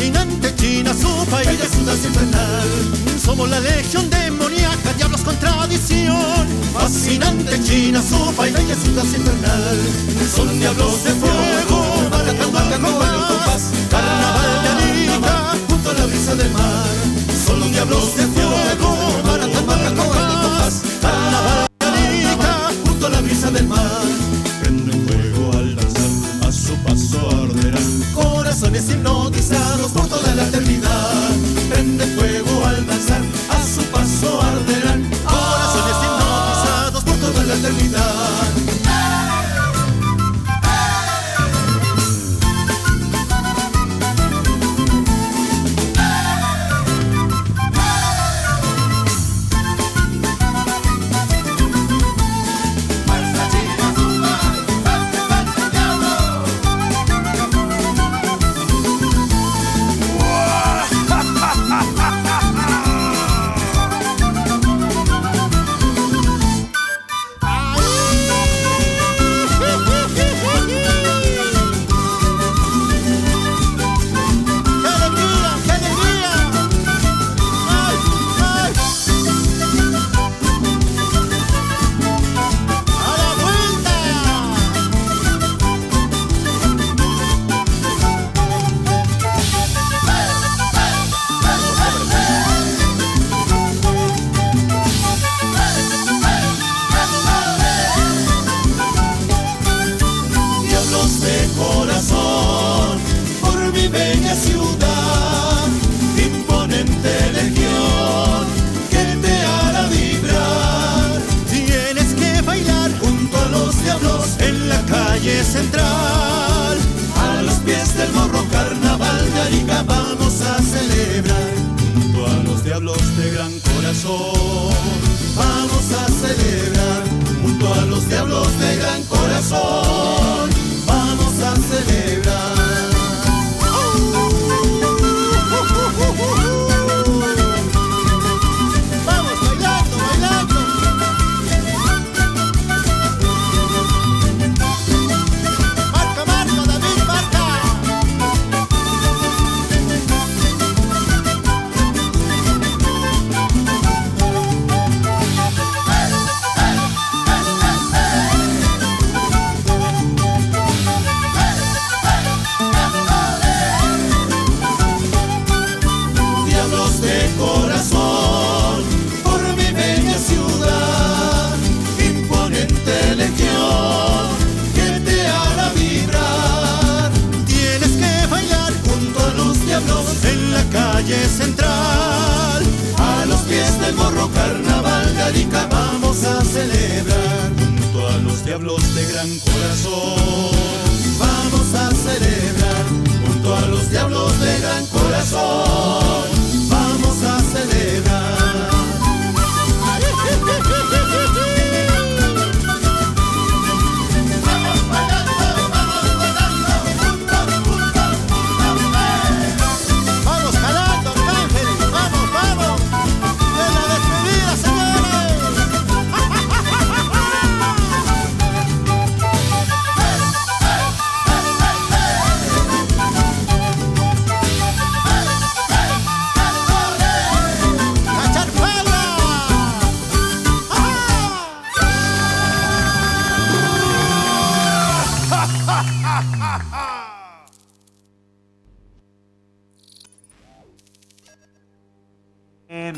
Fascinante China, supa y Ella es un danza infernal. Somos la legión demoníaca, diablos con tradición. Fascinante China, sopa y bella es un danza infernal. Son diablos de fuego, maracando al compás. Carnaval de Arica, junto a la brisa del mar. Son los diablos de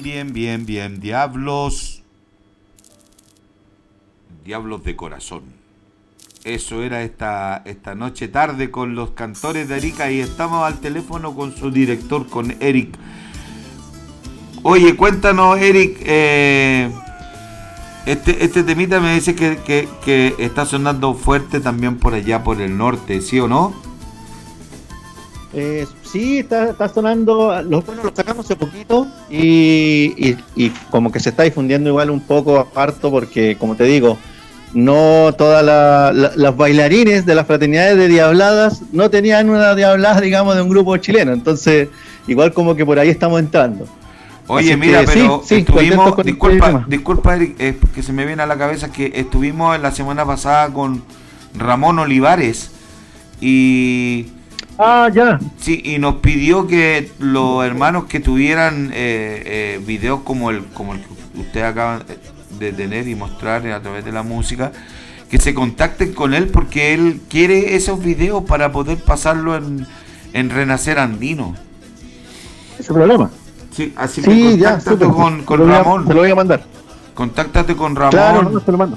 Bien, bien, bien. Diablos. Diablos de corazón. Eso era esta, esta noche tarde con los cantores de Arica y estamos al teléfono con su director, con Eric. Oye, cuéntanos, Eric. eh, este, este temita me dice que, que- que está sonando fuerte también por allá, por el norte, ¿sí o no? Eh, sí, está, está sonando, lo, bueno, lo sacamos hace poquito y, y- y como que se está difundiendo igual un poco harto porque, como te digo, no todas la- la- las bailarines de las fraternidades de Diabladas no tenían una Diablada, digamos, de un grupo chileno, entonces igual como que por ahí estamos entrando. Oye, Así mira, que pero sí, estuvimos, disculpa, disculpa Eric, eh, que se me viene a la cabeza que estuvimos la semana pasada con Ramón Olivares y Ah, ya. sí, y nos pidió que los hermanos que tuvieran eh, eh, videos como el como el que usted acaba de tener y mostrar a través de la música, que se contacten con él porque él quiere esos videos para poder pasarlo en, en Renacer Andino. Ese problema. Sí, así Sí, que ya, contáctate con, con Se lo voy a- Ramón. se lo voy a mandar. Contáctate con Ramón. Claro, no, se lo mando.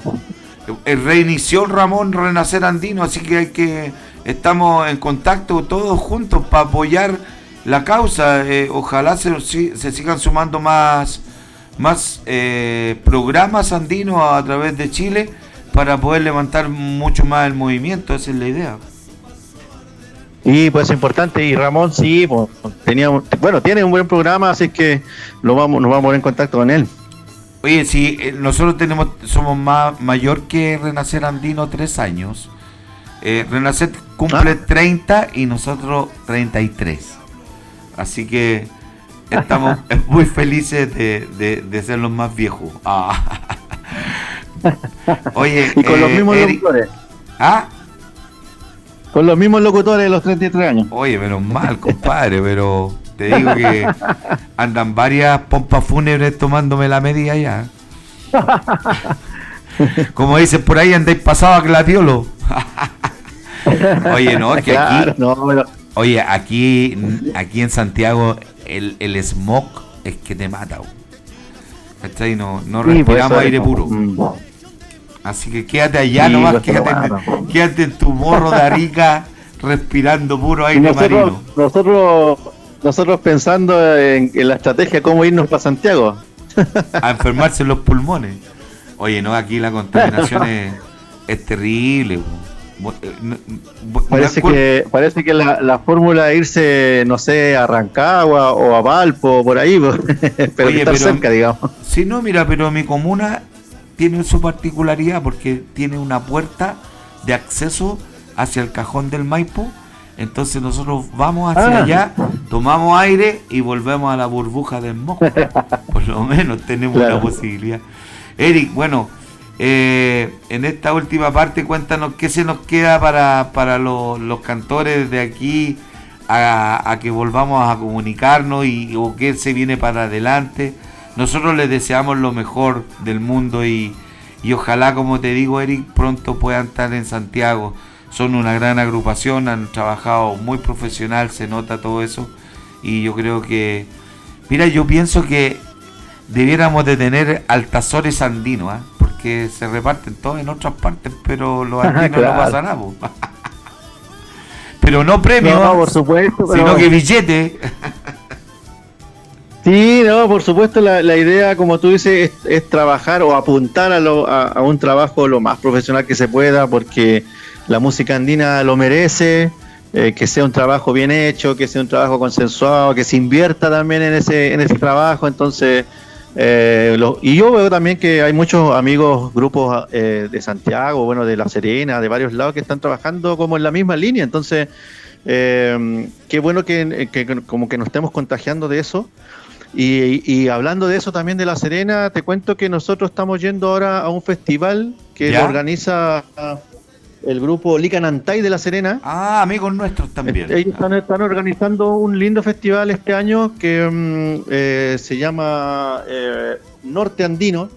Eh, Reinició el Ramón Renacer Andino, así que hay que estamos en contacto todos juntos para apoyar la causa. Eh, ojalá se, se sigan sumando más más eh, programas andinos a través de Chile para poder levantar mucho más el movimiento. Esa es la idea. Y pues es importante, y Ramón sí, pues, tenía, bueno, tiene un buen programa, así que lo vamos, nos vamos a poner en contacto con él. Oye, si eh, nosotros tenemos somos más mayor que Renacer Andino tres años. Eh, Renacer cumple 30 y nosotros 33. Así que estamos (laughs) (laughs) muy felices de, de- de ser los más viejos. Ah. (laughs) Oye, Y con los eh, mismos Eric- locutores. ¿Ah? Con los mismos locutores de los 33 años. Oye, menos mal, compadre, pero te digo que andan varias pompas fúnebres tomándome la medida ya. Como dicen por ahí, andáis pasado a gladiolo. Oye, no, que Claro, aquí. no, pero- Oye, aquí, aquí en Santiago el, el smog es que te mata. ¿Cachai? No, no Sí, respiramos aire como- puro. Así que quédate allá Sí, nomás, quédate, en- quédate en tu morro de Arica respirando puro aire nosotros, marino. nosotros, nosotros pensando en, en la estrategia cómo irnos para Santiago. a enfermarse los pulmones. Oye, no, aquí la contaminación (laughs) es, es terrible. Eh, Parece que, parece que la, la fórmula es irse, no sé, a Rancagua o a Valpo, por ahí, (laughs) pero Oye, estar pero- cerca, digamos. Sí, no, mira, pero mi comuna tiene su particularidad porque tiene una puerta de acceso hacia el cajón del Maipo. Entonces nosotros vamos hacia Ah. allá, tomamos aire y volvemos a la burbuja del smog. (laughs) Por lo menos tenemos Claro. la posibilidad. Eric, bueno, eh, en esta última parte cuéntanos qué se nos queda para, para los, cantores de aquí a, a que volvamos a comunicarnos y o qué se viene para adelante. Nosotros les deseamos lo mejor del mundo y, y ojalá, como te digo, Eric, pronto puedan estar en Santiago. Son una gran agrupación, han trabajado muy profesional, se nota todo eso. Y yo creo que, mira, yo pienso que debiéramos de tener altazores andinos, ¿ah? Porque se reparten todos en otras partes, pero los (laughs) andinos no Claro. pasan nada. po. (laughs) pero no premios, No, por supuesto, sino que billete. (laughs) Sí, no, por supuesto, la, la idea, como tú dices, es, es trabajar o apuntar a, lo- a- a un trabajo lo más profesional que se pueda, porque la música andina lo merece, eh, que sea un trabajo bien hecho, que sea un trabajo consensuado, que se invierta también en ese, en ese trabajo. Entonces, eh, lo- y yo veo también que hay muchos amigos, grupos eh, de Santiago, bueno, de La Serena, de varios lados que están trabajando como en la misma línea. Entonces, eh, qué bueno que, que como que nos estemos contagiando de eso. Y, y hablando de eso también de La Serena, te cuento que nosotros estamos yendo ahora a un festival que lo organiza ah, el grupo Licanantay de La Serena. Ah, amigos nuestros también. Ellos están, están organizando un lindo festival este año que mm, eh, se llama eh, Norte Andino,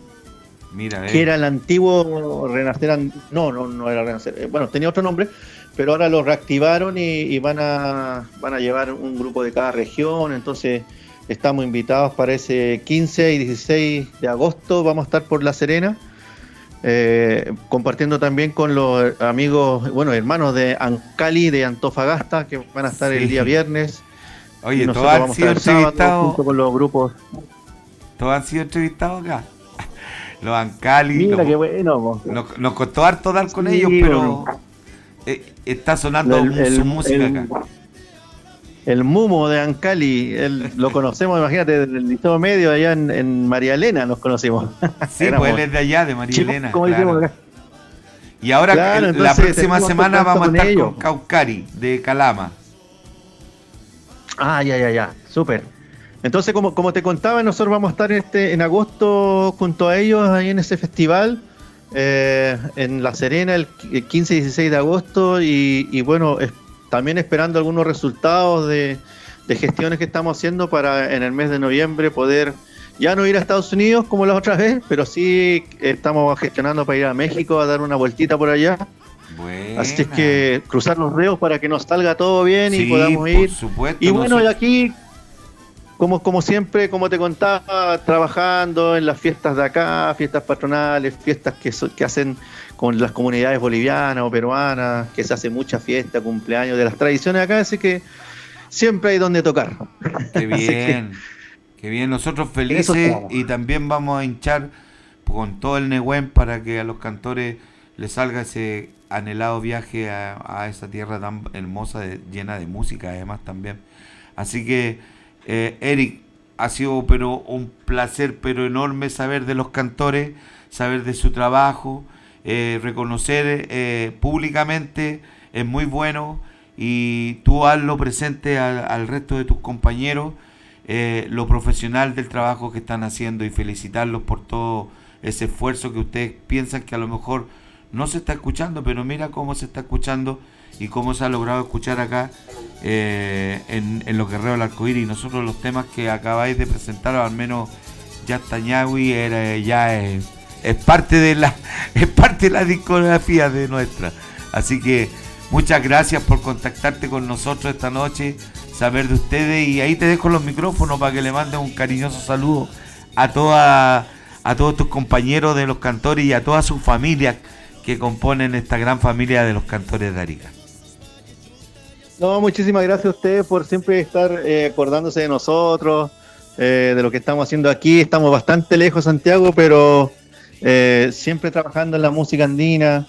Mira, eh. que era el antiguo Renacer. No, no, no era Renacer. eh, Bueno, tenía otro nombre, pero ahora lo reactivaron y, y van, a, van a llevar un grupo de cada región. Entonces, Estamos invitados para ese 15 y 16 de agosto. Vamos a estar por La Serena. Eh, compartiendo también con los amigos, bueno, hermanos de Ancali, de Antofagasta, que van a estar Sí. el día viernes. Oye, todos han sido entrevistados. junto con los grupos. Todos han sido entrevistados acá. (laughs) Los Ancali. Mira nos, qué bueno. nos- nos costó harto dar con Sí, ellos, pero bueno. eh, está sonando El- el- su música el- acá. El Mumo de Ancali, él, lo conocemos, imagínate, desde el liceo medio allá en, en María Elena nos conocimos. (laughs) Sí, pues él es de allá, de María Elena. como claro. acá. Y ahora Claro, el- la entonces próxima tenemos semana vamos a estar ellos. con Caucari, de Calama. Ah, ya, ya, ya, súper. Entonces, como, como te contaba, nosotros vamos a estar este, en agosto junto a ellos ahí en ese festival, eh, en La Serena, el 15 y 16 de agosto, y, y bueno, es- también esperando algunos resultados de, de gestiones que estamos haciendo para en el mes de noviembre poder ya no ir a Estados Unidos como la otra vez, pero sí estamos gestionando para ir a México a dar una vueltita por allá. Así es que cruzar los dedos para que nos salga todo bien y podamos ir. supuesto, y bueno, y aquí, como, como siempre, como te contaba, trabajando en las fiestas de acá, fiestas patronales, fiestas que, so- que hacen con las comunidades bolivianas o peruanas, que se hace mucha fiesta, cumpleaños de las tradiciones acá, así que siempre hay donde tocar. Qué (laughs) que- bien, qué bien. Nosotros felices y también vamos a hinchar con todo el Nehuen para que a los cantores les salga ese anhelado viaje a, a esa tierra tan hermosa, de- llena de música además también. Así que, eh, Eric, ha sido pero un placer pero enorme saber de los cantores, saber de su trabajo, eh, reconocer eh, públicamente es muy bueno y tú hazlo presente al, al resto de tus compañeros eh, lo profesional del trabajo que están haciendo y felicitarlos por todo ese esfuerzo que ustedes piensan que a lo mejor no se está escuchando, pero mira cómo se está escuchando y cómo se ha logrado escuchar acá eh, en, en los guerreros del arcoíris. Nosotros los temas que acabáis de presentar, al menos ya Tañagui, era, ya es, es parte de la (laughs) es parte de la discografía de nuestra. Así que muchas gracias por contactarte con nosotros esta noche, saber de ustedes y ahí te dejo los micrófonos para que le mandes un cariñoso saludo a toda a todos tus compañeros de los cantores y a todas sus familias que componen esta gran familia de los cantores de Arica. No, muchísimas gracias a ustedes por siempre estar eh, acordándose de nosotros, eh, de lo que estamos haciendo aquí. Estamos bastante lejos, Santiago, pero eh, siempre trabajando en la música andina.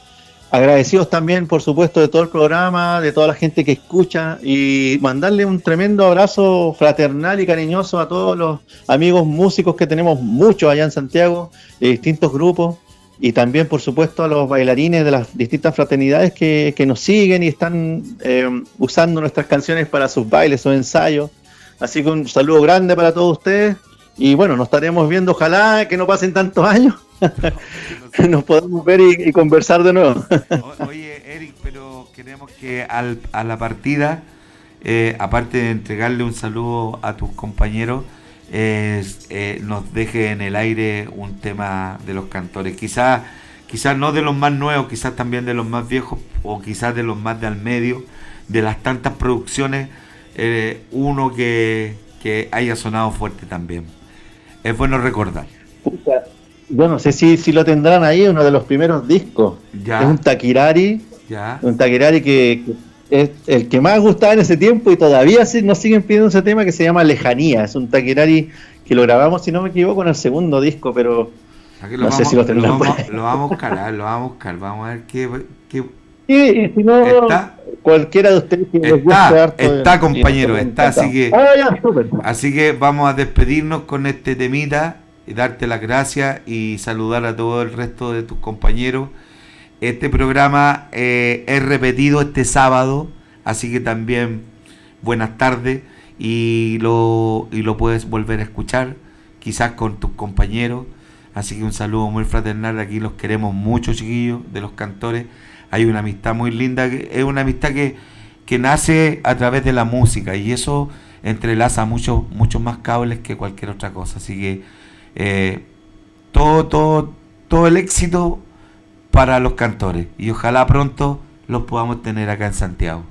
Agradecidos también, por supuesto, de todo el programa, de toda la gente que escucha y mandarle un tremendo abrazo fraternal y cariñoso a todos los amigos músicos que tenemos muchos allá en Santiago, de distintos grupos y también, por supuesto, a los bailarines de las distintas fraternidades que, que nos siguen y están eh, usando nuestras canciones para sus bailes o ensayos. Así que un saludo grande para todos ustedes. Y bueno, nos estaremos viendo, ojalá que no pasen tantos años. (laughs) nos podamos ver y, conversar de nuevo. Oye, Eric, pero queremos que al- a la partida, eh, aparte de entregarle un saludo a tus compañeros, eh, eh, nos deje en el aire un tema de los cantores. Quizás quizás no de los más nuevos, quizás también de los más viejos, o quizás de los más de al medio, de las tantas producciones, eh, uno que, que haya sonado fuerte también. Es bueno recordar. Yo no sé si, si lo tendrán ahí, uno de los primeros discos. Ya. Es un Takirari, ¿Ya? un Takirari que, que es el que más gustaba en ese tiempo y todavía nos siguen pidiendo ese tema que se llama Lejanía. Es un Takirari que lo grabamos, si no me equivoco, en el segundo disco, pero Aquí no sé si lo tendrán por vamos, lo vamos a buscar, lo vamos a buscar. Vamos a ver qué, qué, Sí, y si no, ¿Está? cualquiera de ustedes que les guste Está, harto, compañero, está, así que. Ah, ya, así que vamos a despedirnos con este temita y darte las gracias y saludar a todo el resto de tus compañeros. Este programa eh, es repetido este sábado, así que también buenas tardes y lo, y lo puedes volver a escuchar, quizás con tus compañeros. Así que un saludo muy fraternal, aquí los queremos mucho chiquillos, de los cantores. Hay una amistad muy linda, es una amistad que, que nace a través de la música y eso entrelaza muchos muchos más cables que cualquier otra cosa. Así que eh, todo, todo, todo el éxito para los cantores y ojalá pronto los podamos tener acá en Santiago.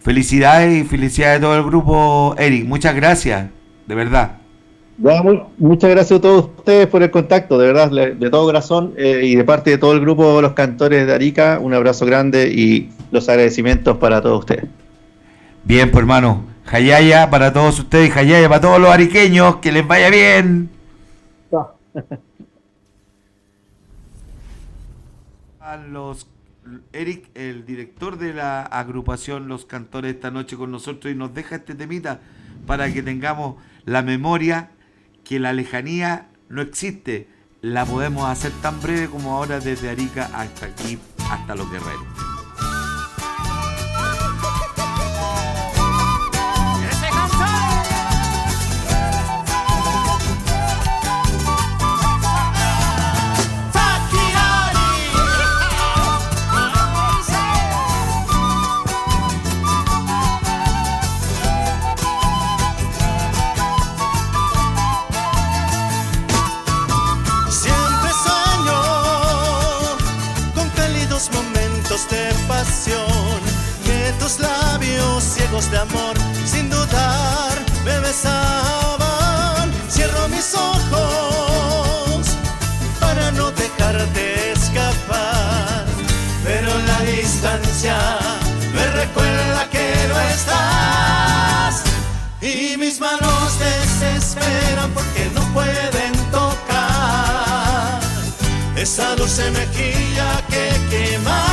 Felicidades y felicidades a todo el grupo, Eric. Muchas gracias. de verdad. Muchas gracias a todos ustedes por el contacto, de verdad, de todo corazón eh, y de parte de todo el grupo los cantores de Arica, un abrazo grande y los agradecimientos para todos ustedes. Bien, pues hermano, Jayaya para todos ustedes, Jayaya para todos los ariqueños, que les vaya bien. (laughs) Los Eric, el director de la agrupación Los Cantores esta noche con nosotros y nos deja este temita para que tengamos la memoria que la lejanía no existe. La podemos hacer tan breve como ahora desde Arica hasta aquí, hasta los guerreros. Que tus labios ciegos de amor, sin dudar, me besaban. Cierro mis ojos para no dejarte escapar, pero la distancia me recuerda que no estás. Y mis manos desesperan porque no pueden tocar esa dulce mejilla que quemaba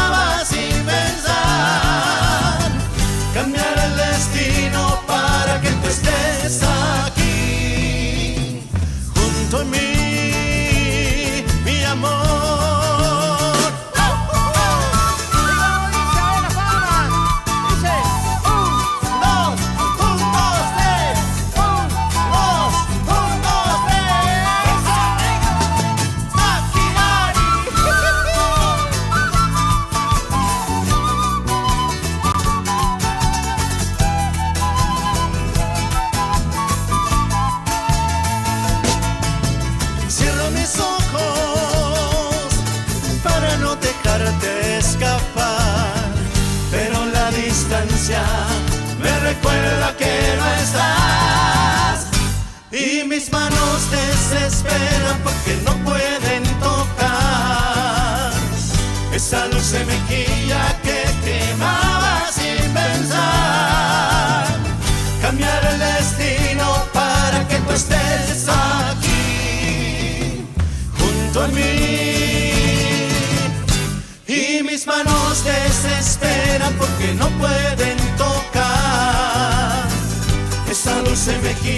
esa dulce mejilla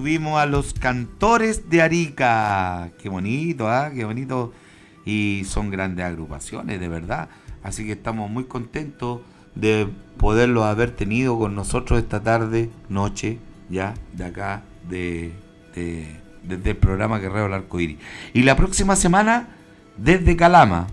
tuvimos a los cantores de Arica. Qué bonito, ¿ah? Qué bonito. Y son grandes agrupaciones, de verdad. Así que estamos muy contentos de poderlos haber tenido con nosotros esta tarde, noche, ya, de acá, de, de- desde el programa Guerrero del Arco Iris. Y la próxima semana, desde Calama,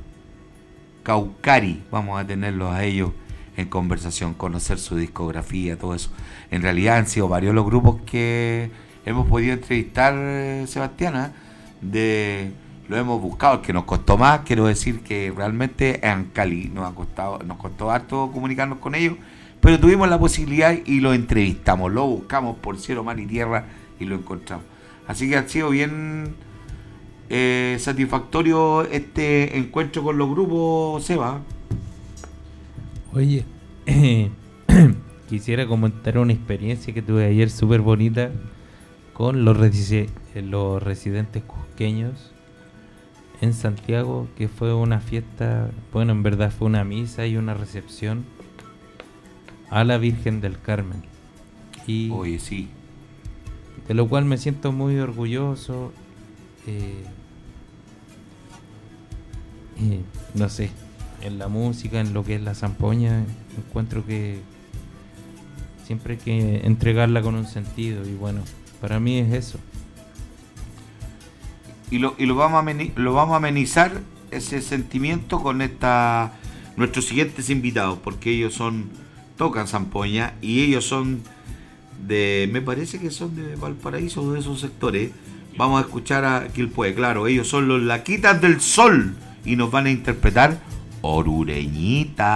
Caucari, vamos a tenerlos a ellos en conversación, conocer su discografía, todo eso. En realidad han sido varios los grupos que hemos podido entrevistar, eh, Sebastiana, de lo hemos buscado, que nos costó más, quiero decir que realmente en Cali nos ha costado, nos costó harto comunicarnos con ellos, pero tuvimos la posibilidad y lo entrevistamos, lo buscamos por cielo, mar y tierra y lo encontramos. Así que ha sido bien eh, satisfactorio este encuentro con los grupos, Seba. Oye, (clears throat) quisiera comentar una experiencia que tuve ayer súper bonita con los, resi- eh, los residentes cusqueños en Santiago, que fue una fiesta, bueno, en verdad fue una misa y una recepción a la Virgen del Carmen. Y Oye, sí. de lo cual me siento muy orgulloso. eh, eh, no sé, en la música, en lo que es la zampoña, encuentro que siempre hay que entregarla con un sentido y bueno, para mí es eso. Y lo, y lo vamos a lo vamos a amenizar ese sentimiento con esta nuestros siguientes invitados, porque ellos son tocan zampoña y ellos son de me parece que son de Valparaíso de esos sectores. Vamos a escuchar a Quilpue, claro, ellos son los Laquitas del Sol y nos van a interpretar. Orureñita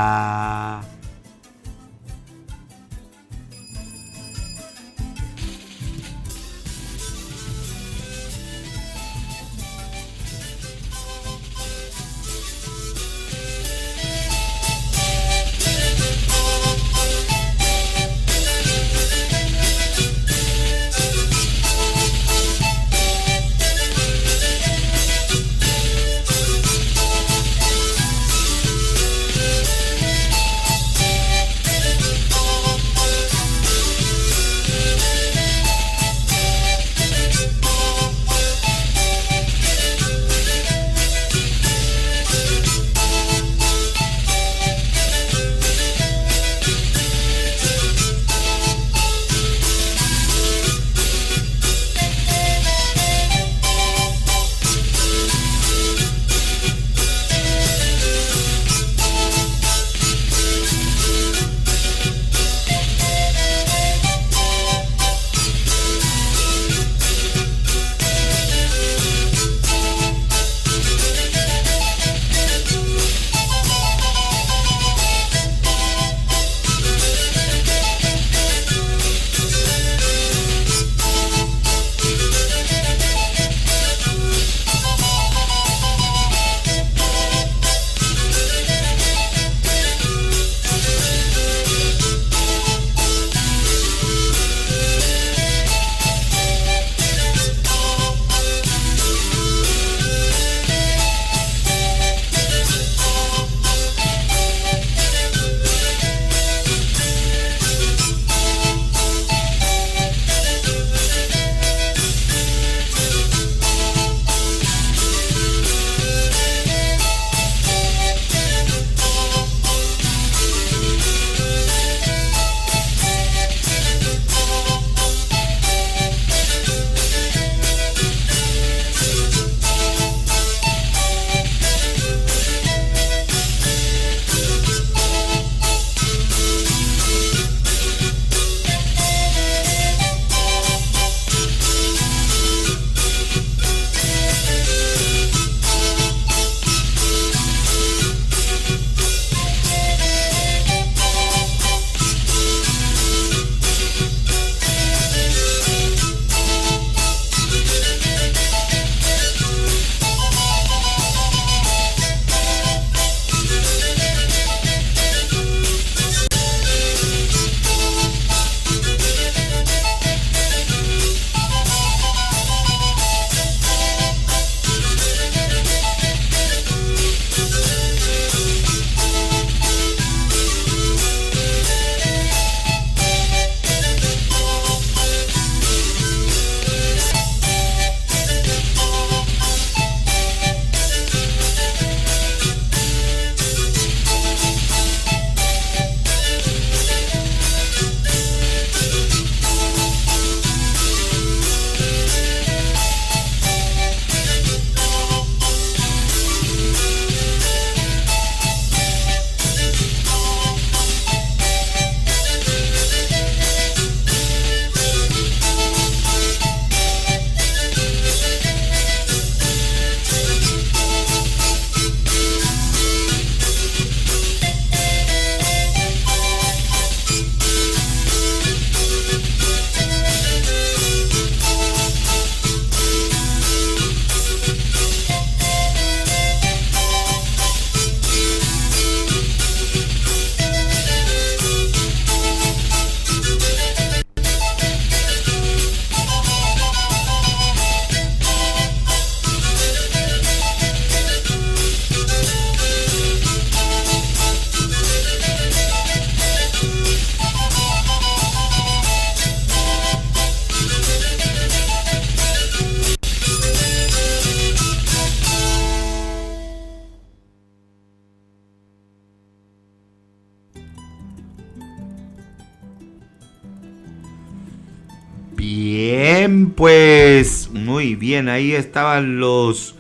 pues muy bien, ahí estaban los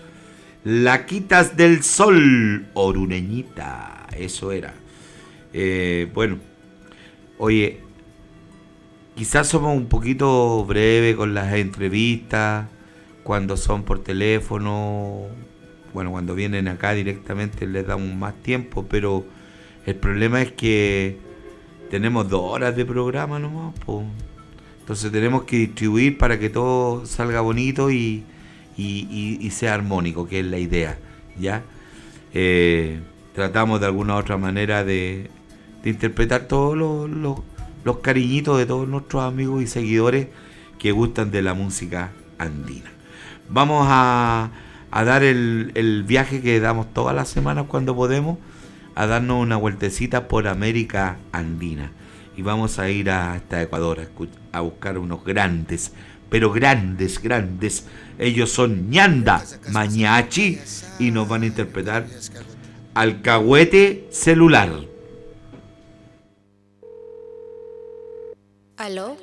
Laquitas del Sol, Oruneñita, eso era. Eh, bueno, oye, quizás somos un poquito breve con las entrevistas, cuando son por teléfono, bueno, cuando vienen acá directamente les damos más tiempo, pero el problema es que tenemos dos horas de programa nomás, po. Entonces tenemos que distribuir para que todo salga bonito y, y- y- sea armónico, que es la idea, ¿ya? Eh, tratamos de alguna otra manera de, de interpretar todos los, los- los cariñitos de todos nuestros amigos y seguidores que gustan de la música andina. Vamos a, a dar el, el viaje que damos todas las semanas cuando podemos, a darnos una vueltecita por América Andina. Y vamos a ir hasta Ecuador a, a buscar unos grandes, pero grandes, grandes. Ellos son ñanda, mañachi, y nos van a interpretar alcahuete celular. ¿Aló?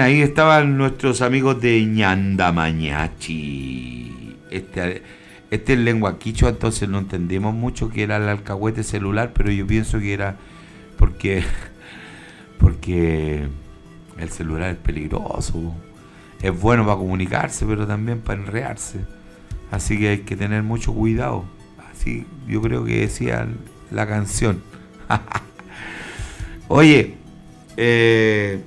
Ahí estaban nuestros amigos de Ñandamañachi. Este, este es lengua quichua, entonces no entendemos mucho que era el alcahuete celular, pero yo pienso que era porque, (laughs) porque el celular es peligroso. Es bueno para comunicarse, pero también para enrearse. Así que hay que tener mucho cuidado. Así yo creo que decía la canción. (laughs) Oye, eh,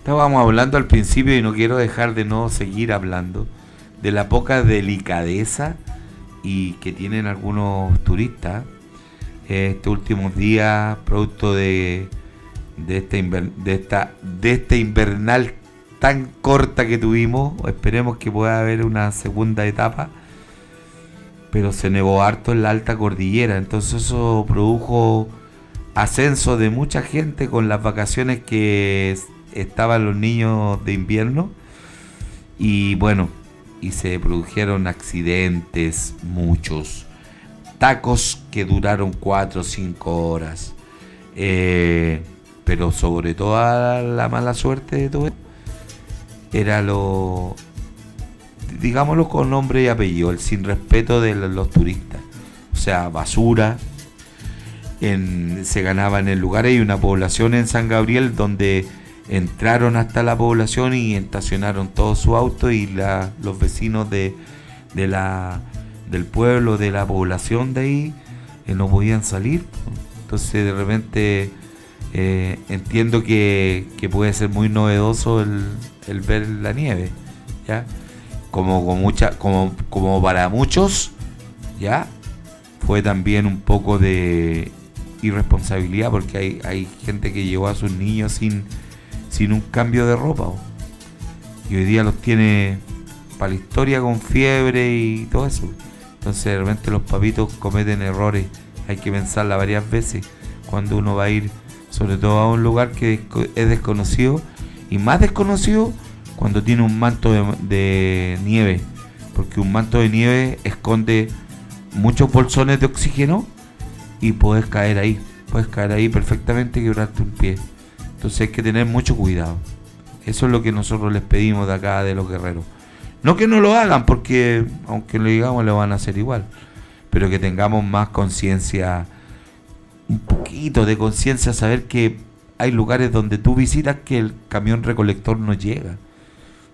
estábamos hablando al principio y no quiero dejar de no seguir hablando de la poca delicadeza y que tienen algunos turistas estos últimos días producto de de esta, de esta de este invernal tan corta que tuvimos. Esperemos que pueda haber una segunda etapa pero se nevó harto en la alta cordillera. Entonces eso produjo ascenso de mucha gente con las vacaciones que estaban los niños de invierno y bueno y se produjeron accidentes muchos. Tacos que duraron 4 o 5 horas. Eh, pero sobre toda la mala suerte de todo era lo digámoslo con nombre y apellido el sin respeto de los turistas. O sea basura. Se ganaba en el lugar. Hay una población en San Gabriel donde entraron hasta la población y estacionaron todos sus autos y los vecinos de, del pueblo, de la población de ahí, eh, no podían salir. Entonces de repente eh, entiendo que, puede ser muy novedoso el, el ver la nieve, ¿ya? Como, con mucha, como, como para muchos, ¿ya? Fue también un poco de irresponsabilidad porque hay, hay gente que llevó a sus niños sin, sin un cambio de ropa. Y hoy día los tiene para la historia con fiebre y todo eso. Entonces de repente los papitos cometen errores. Hay que pensarla varias veces cuando uno va a ir, sobre todo a un lugar que es desconocido. Y más desconocido cuando tiene un manto de, de nieve. Porque un manto de nieve esconde muchos bolsones de oxígeno y puedes caer ahí. Puedes caer ahí perfectamente y quebrarte un pie. Entonces hay que tener mucho cuidado. Eso es lo que nosotros les pedimos de acá de los guerreros. No que no lo hagan, porque aunque lo digamos, lo van a hacer igual. Pero que tengamos más conciencia, un poquito de conciencia, saber que hay lugares donde tú visitas que el camión recolector no llega.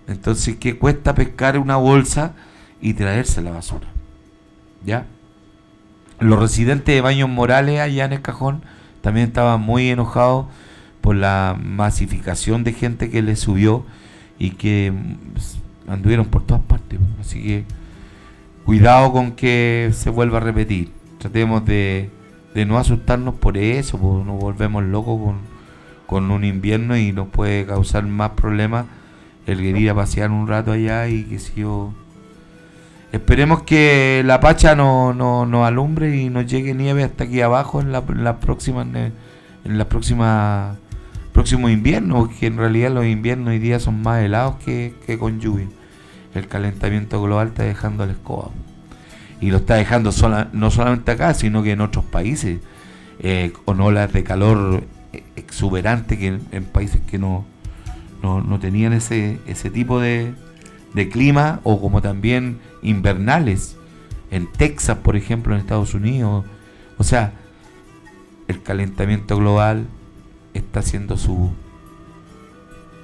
Entonces, que cuesta pescar una bolsa y traerse la basura? ¿Ya? Los residentes de Baños Morales allá en el cajón también estaban muy enojados por la masificación de gente que les subió y que mm, anduvieron por todas partes. Así que cuidado con que se vuelva a repetir. Tratemos de, de no asustarnos por eso, porque nos volvemos locos con, con un invierno y nos puede causar más problemas el querer ir a pasear un rato allá y que si yo... Esperemos que la pacha no, no, nos alumbre y nos llegue nieve hasta aquí abajo en la, en próximas en las próximas próximo invierno, que en realidad los inviernos hoy día son más helados que, que con lluvia. El calentamiento global está dejando la escoba. Y lo está dejando sola- no solamente acá, sino que en otros países. Eh, con olas de calor eh, exuberante que en, en países que no, no, no tenían ese, ese tipo de, de clima o como también invernales. En Texas, por ejemplo, en Estados Unidos. O sea, el calentamiento global está haciendo su,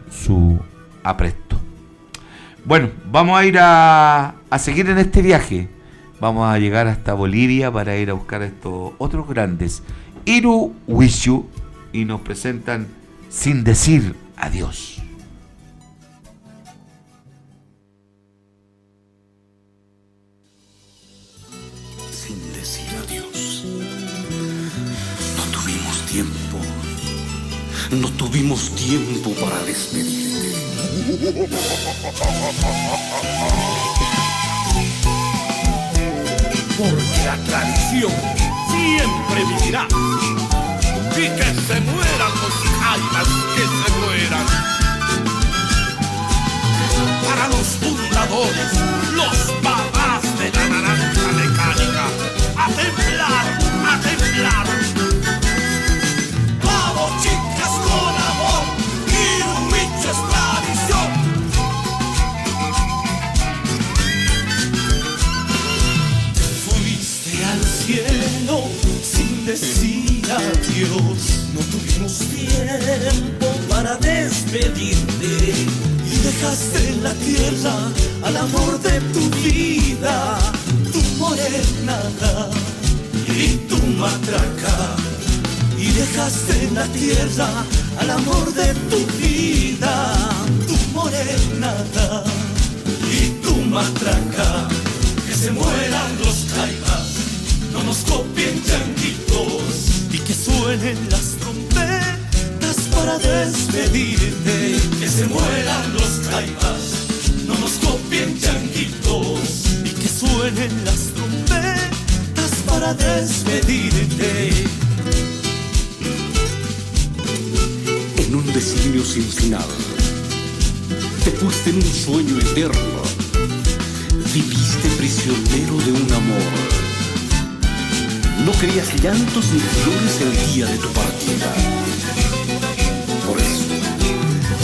su apresto. Bueno, vamos a ir a, a seguir en este viaje. Vamos a llegar hasta Bolivia para ir a buscar a estos otros grandes. Iru Wishu y nos presentan sin decir adiós. No tuvimos tiempo para despedirte. Porque la tradición siempre vivirá. Y que se mueran los jaimas, que se mueran. Para los fundadores, los papás de la naranja mecánica. A temblar, a temblar. Adiós. No tuvimos tiempo para despedirte y dejaste en la tierra al amor de tu vida, tu morena y tu matraca. Y dejaste en la tierra al amor de tu vida, tu morena y tu matraca. Que se mueran los caibas, no nos copien que suenen las trompetas para despedirte. Que se mueran los caibas, no nos copien changuitos y que suenen las trompetas para despedirte. en un designio sin final. Te fuiste en un sueño eterno. Viviste prisionero de un amor. No querías llantos ni flores el día de tu partida. Por eso,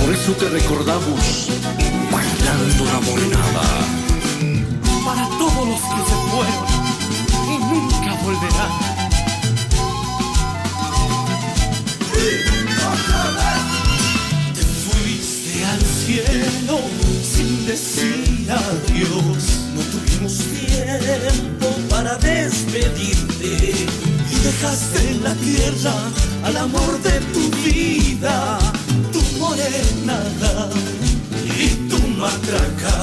por eso te recordamos bailando la morenada. para todos los que se fueron y nunca volverán. Te fuiste al cielo sin decir adiós. No tuvimos tiempo para despedirte y dejaste en la tierra al amor de tu vida, tu morena y tu matraca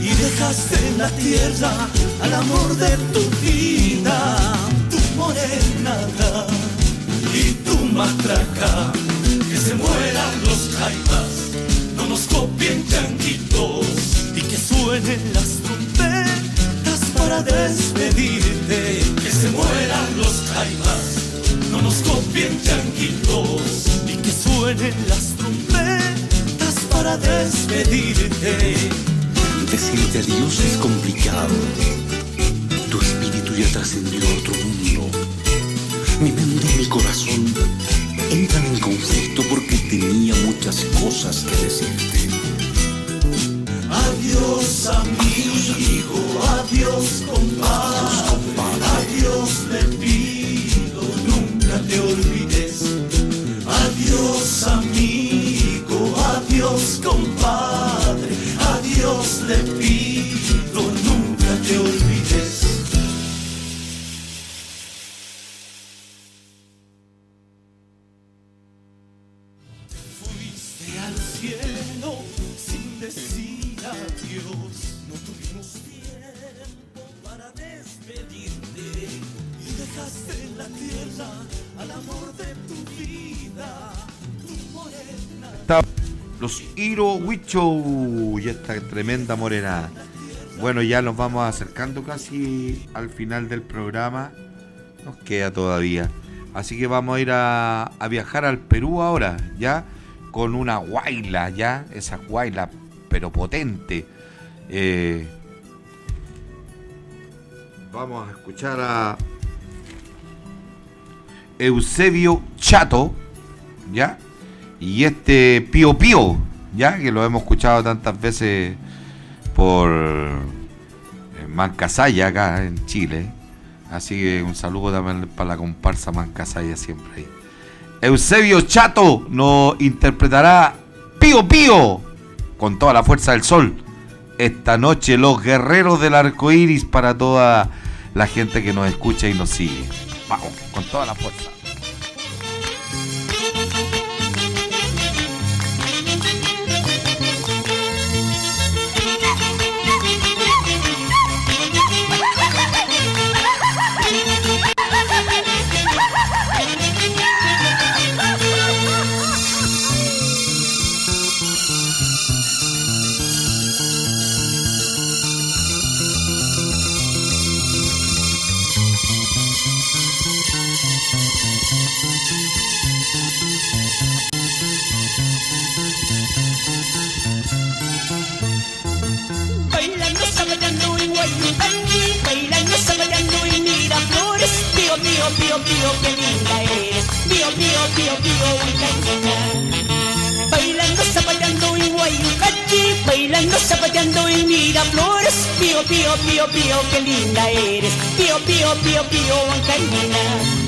y dejaste en la tierra al amor de tu vida, tu morena y tu matraca. Que se mueran los caibas, no nos copien changuitos y que suenen las para despedirte. Que se mueran los caibas, no nos copien changuitos y que suenen las trompetas para despedirte. Decirte adiós es complicado. Tu espíritu ya trascendió a otro mundo. Mi mente y mi corazón entran en conflicto porque tenía muchas cosas que decirte. Adiós amigo, Huicho y esta tremenda morena. Bueno, ya nos vamos acercando casi al final del programa. Nos queda todavía. Así que vamos a ir a, a viajar al Perú ahora, ya, con una guaila, ya, esa guaila, pero potente. Eh, vamos a escuchar a Eusebio Chato, ¿ya? Y este Pío Pío, ¿ya? Que lo hemos escuchado tantas veces por eh, Mancasaya acá en Chile. Así que un saludo también para la comparsa Mancasaya siempre ahí. Eusebio Chato nos interpretará Pío Pío con toda la fuerza del sol. Esta noche los guerreros del arco iris para toda la gente que nos escucha y nos sigue. Vamos, con toda la fuerza. Pío, pío, pío, qué linda eres Pío, pío, pío, pío, huicañina Bailando, zapateando y guayucachi Bailando, zapateando y mira flores Pío, pío, pío, pío, qué linda eres Pío, pío, pío, pío, huancañina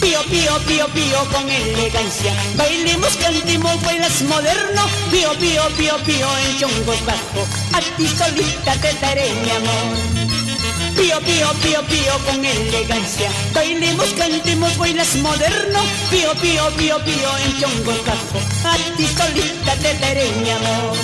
Pío, pío, pío, pío con elegancia. Bailemos, cantemos, bailas moderno. Pío, pío, pío, pío en chongos bajo. A ti solita te daré mi amor. Pío, pío, pío, pío con elegancia. Bailemos, cantemos, bailas moderno. Pío, pío, pío, pío en chongos bajo. A ti solita te daré mi amor.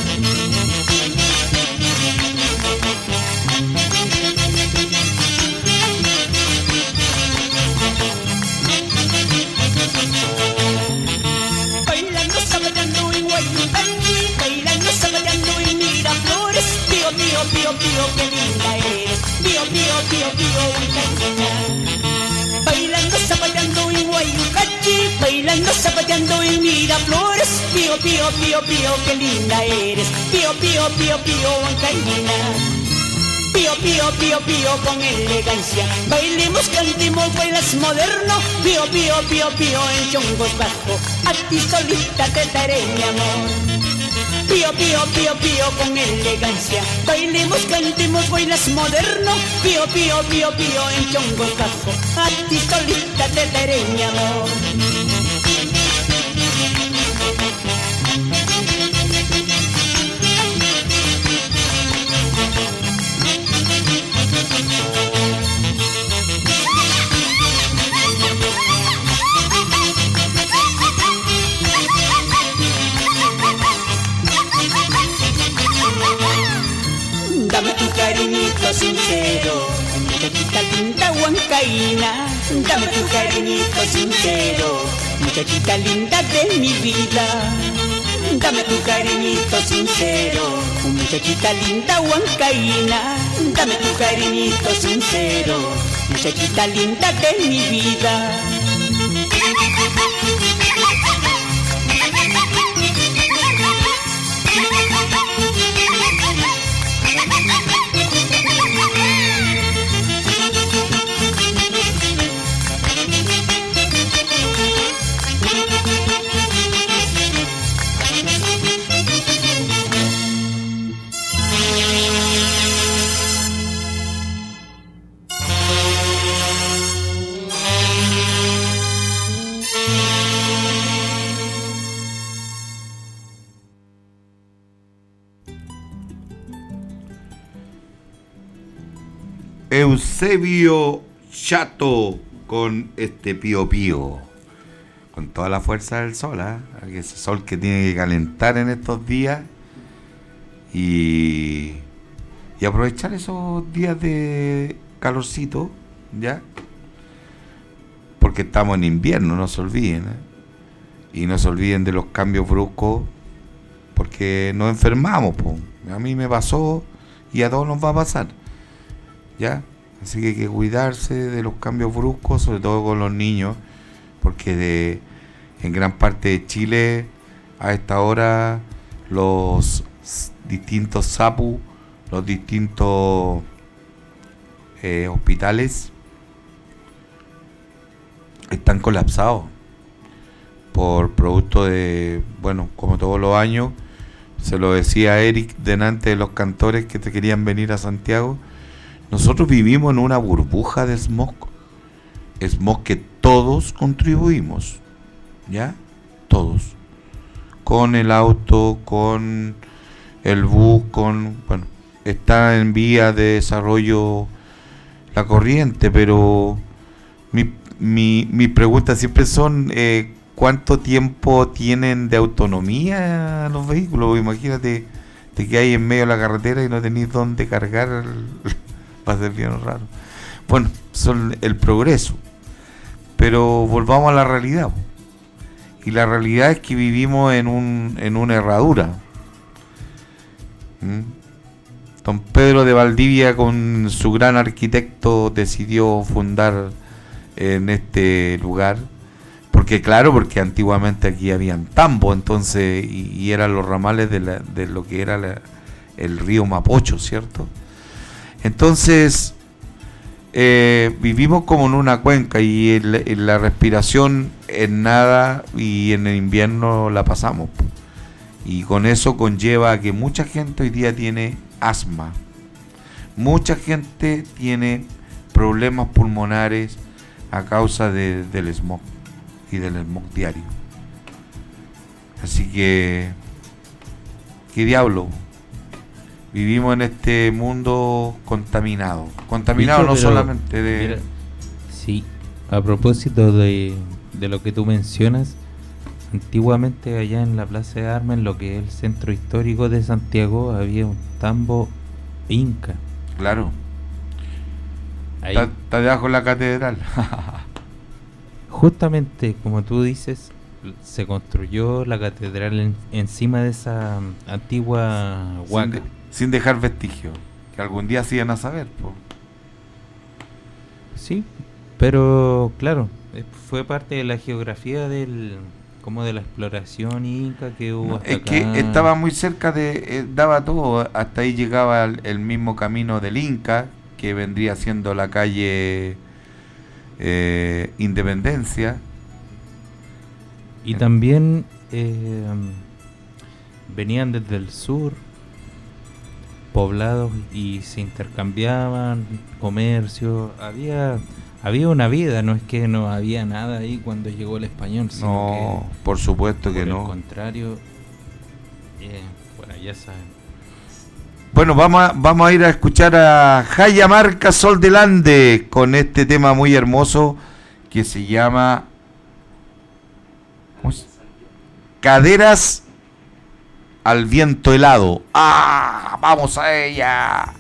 Bailando, sabayando en Guayutanqui Bailando, sabayando en Miraflores Pío, pío, pío, pío, linda eres Pío, Huancaña Bailando, sabayando en Guayucachi Bailando, sabayando en Miraflores Pío, pío, pío, pío, qué linda eres Pío, pío, pío, pío, Huancaña Pío, pío, pío, pío con elegancia. Bailemos, cantemos, bailas moderno. Pío, pío, pío, pío en chongos bajo. A ti solita te daré mi amor. Pío, pío, pío, pío con elegancia. Bailemos, cantemos, bailas moderno. Pío, pío, pío, pío en chongos bajo. A ti solita te daré amor. Sincero, muchachita linda huancaína. Dame tu cariñito sincero, muchachita linda de mi vida. Dame tu cariñito sincero, muchachita linda huancaína. Dame tu cariñito sincero, muchachita linda de mi vida. Eusebio Chato con este pío pío. Con toda la fuerza del sol, ¿ah? Ese sol que tiene que calentar en estos días. Y, y aprovechar esos días de calorcito, ¿ya? Porque estamos en invierno, no se olviden. ¿eh? Y no se olviden de los cambios bruscos, porque nos enfermamos. po. A mí me pasó y a todos nos va a pasar. ¿ya? Así que hay que cuidarse de los cambios bruscos, sobre todo con los niños, porque de, en gran parte de Chile a esta hora los distintos SAPU, los distintos eh, hospitales están colapsados por producto de, bueno, como todos los años, se lo decía Eric delante de los cantores que te querían venir a Santiago, nosotros vivimos en una burbuja de smog. Smog que todos contribuimos. ¿Ya? Todos. Con el auto, con el bus, con... Bueno, está en vía de desarrollo la corriente, pero mi, mi, mis preguntas siempre son eh, ¿cuánto tiempo tienen de autonomía los vehículos? Imagínate te que hay en medio de la carretera y no tenéis dónde cargar, a ser bien raro. Bueno, son el progreso. Pero volvamos a la realidad. Y la realidad es que vivimos en, un, en una herradura. ¿Mm? Don Pedro de Valdivia, con su gran arquitecto, decidió fundar en este lugar. Porque claro, porque antiguamente aquí habían tambo, entonces, y, eran los ramales de, lo que era el río Mapocho, ¿cierto? Entonces, eh, vivimos como en una cuenca y la respiración en nada y en el invierno la pasamos. Y con eso conlleva que mucha gente hoy día tiene asma. Mucha gente tiene problemas pulmonares, a causa de- del smog y del smog diario. Así que, ¿qué diablo? Vivimos en este mundo contaminado. Contaminado Bicho, no solamente de... mira, sí, a propósito de, de lo que tú mencionas, antiguamente allá en la Plaza de Armas, en lo que es el centro histórico de Santiago, había un tambo inca. Claro. Ahí, Está, está debajo de la catedral. (laughs) justamente como tú dices, se construyó la catedral en- encima de esa mm, antigua huaca. Sin dejar vestigio. Que algún día se iban a saber. po. Sí, pero claro, eh, fue parte de la geografía del como de la exploración inca que hubo hasta Es que estaba muy cerca de... eh, daba todo. Hasta ahí llegaba el, el mismo camino del Inca, que vendría siendo la calle eh, Independencia. Y también eh, venían desde el sur poblados y se intercambiaban comercio, había había una vida, no es que no había nada ahí cuando llegó el español, sino No, por supuesto que que por no. contrario, eh, bueno, ya saben. Bueno, vamos a, vamos a ir a escuchar a Jaya Marca Sol del Ande con este tema muy hermoso que se llama ¿cómo se- Caderas al viento helado. ¡Ah! ¡Vamos a ella!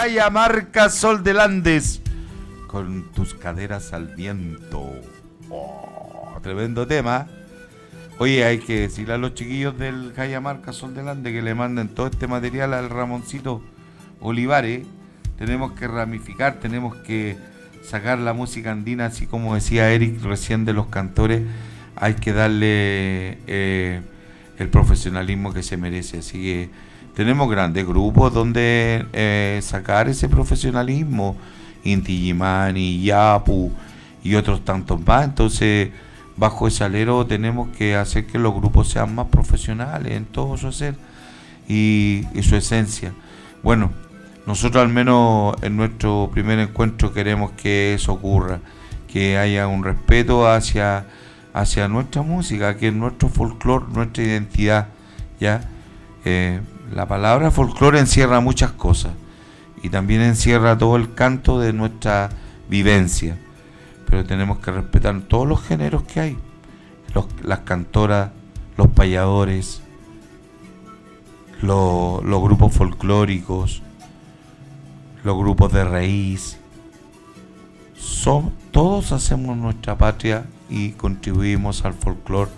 Jaya marca Sol del Andes con tus caderas al viento. Oh, tremendo tema. Oye, hay que decirle a los chiquillos del Jaya Marca Sol del Andes que le manden todo este material al Ramoncito Olivares. Tenemos que ramificar, tenemos que sacar la música andina, así como decía Eric recién de los cantores. Hay que darle eh, el profesionalismo que se merece. Así que tenemos grandes grupos donde eh, sacar ese profesionalismo. Inti Gimani, Yapu y otros tantos más. Entonces, bajo ese alero tenemos que hacer que los grupos sean más profesionales en todo su hacer y, y su esencia. Bueno, nosotros al menos en nuestro primer encuentro queremos que eso ocurra, que haya un respeto hacia, hacia nuestra música, que es nuestro folclore, nuestra identidad. ¿ya? Eh, la palabra folclore encierra muchas cosas y también encierra todo el canto de nuestra vivencia. Pero tenemos que respetar todos los géneros que hay. Los- las cantoras, los payadores, los, los grupos folclóricos, los grupos de raíz. Son, todos hacemos nuestra patria y contribuimos al folclore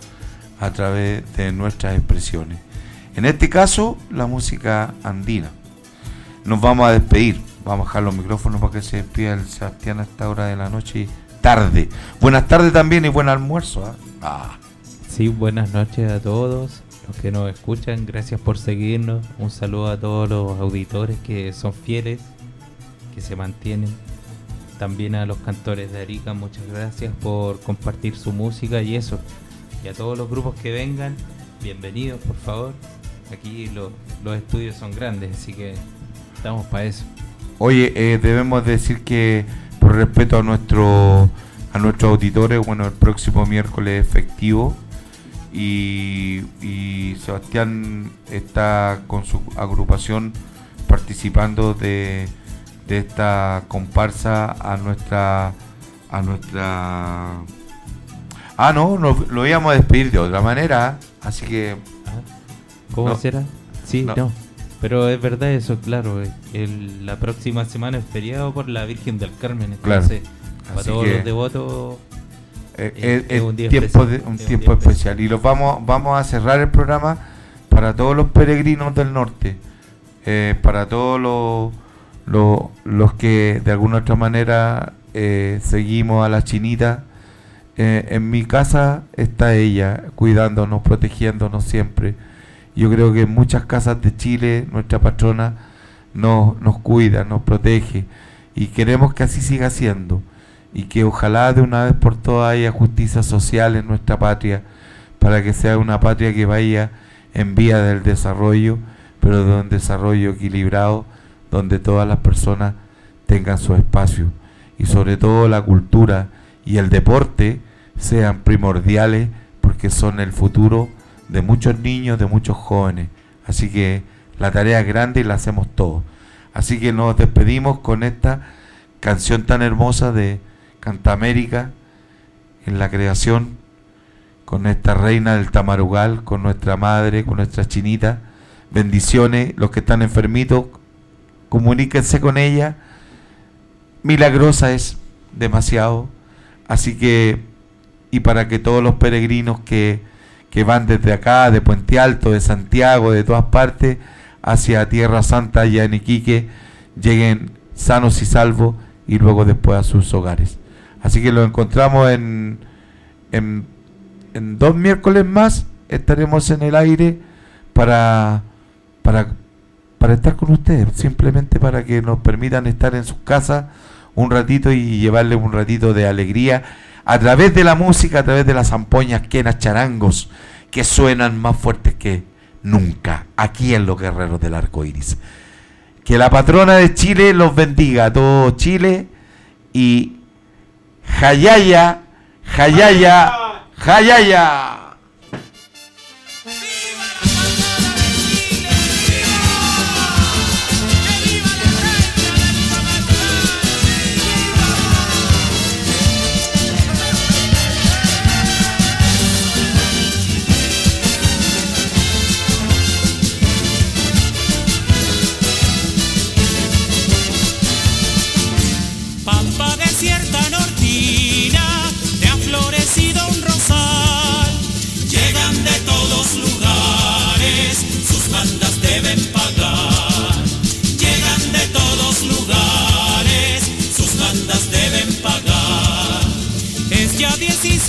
a través de nuestras expresiones. En este caso, la música andina. Nos vamos a despedir. Vamos a bajar los micrófonos para que se despida el Sebastián a esta hora de la noche y tarde. Buenas tardes también y buen almuerzo. ¿ah? Ah. Sí, buenas noches a todos los que nos escuchan. Gracias por seguirnos. Un saludo a todos los auditores que son fieles, que se mantienen. También a los cantores de Arica, muchas gracias por compartir su música y eso. Y a todos los grupos que vengan, bienvenidos por favor. Aquí lo- los estudios son grandes, así que estamos para eso. Oye, eh, debemos decir que por respeto a nuestro a nuestros auditores, bueno, el próximo miércoles es festivo y, Sebastián está con su agrupación participando de, de esta comparsa a nuestra a nuestra ah no, lo íbamos a despedir de otra manera, así que ¿Cómo No. será? Sí, No. no. Pero es verdad eso, claro. eh, el- la próxima semana es feriado por la Virgen del Carmen. Claro. Entonces, para Así todos los devotos, Eh, es- un día tiempo, especial, de- es un un tiempo día especial. Y los vamos, vamos a cerrar el programa para todos los peregrinos del norte, eh, para todos los, los, los que de alguna otra manera eh, seguimos a la chinita. En mi casa está ella, cuidándonos, protegiéndonos siempre. Yo creo que en muchas casas de Chile nuestra patrona nos, nos cuida, nos protege y queremos que así siga siendo y que ojalá de una vez por todas haya justicia social en nuestra patria para que sea una patria que vaya en vía del desarrollo, pero de un desarrollo equilibrado donde todas las personas tengan su espacio y sobre todo la cultura y el deporte sean primordiales porque son el futuro de muchos niños, de muchos jóvenes. Así que la tarea es grande y la hacemos todos. Así que nos despedimos con esta canción tan hermosa de Cantamérica en la creación, con esta reina del Tamarugal, con nuestra madre, con nuestra chinita. Bendiciones, los que están enfermitos, comuníquense con ella. Milagrosa es demasiado. Así que, y para que todos los peregrinos que, que van desde acá, de Puente Alto, de Santiago, de todas partes, hacia Tierra Santa y en Iquique, lleguen sanos y salvos y luego después a sus hogares. Así que lo encontramos en, en, en dos miércoles más, estaremos en el aire para, para, para estar con ustedes, simplemente para que nos permitan estar en sus casas un ratito y llevarles un ratito de alegría a través de la música, a través de las zampoñas, quenas, charangos, que suenan más fuertes que nunca aquí en los guerreros del arco iris. Que la patrona de Chile los bendiga a todo Chile y Jayaya, Jayaya, Jayaya.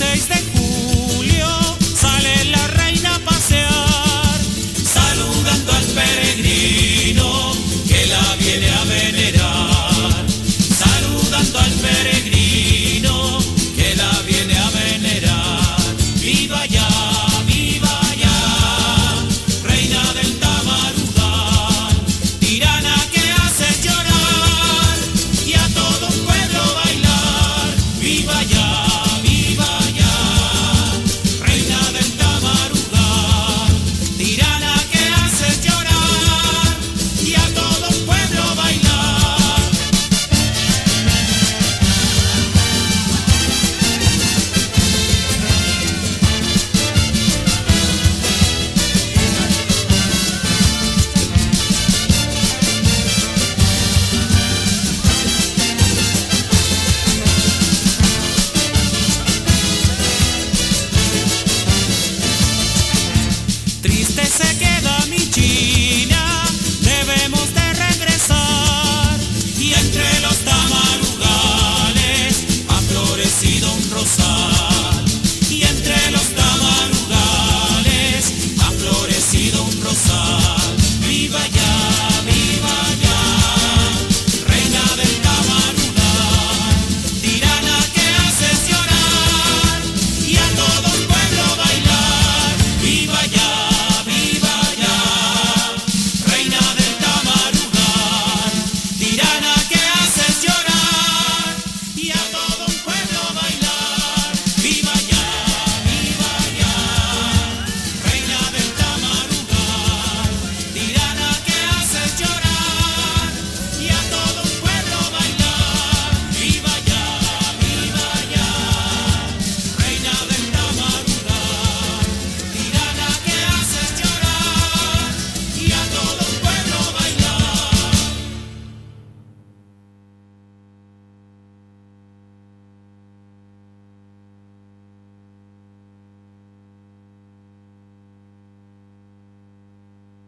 Es ya 16 de junio.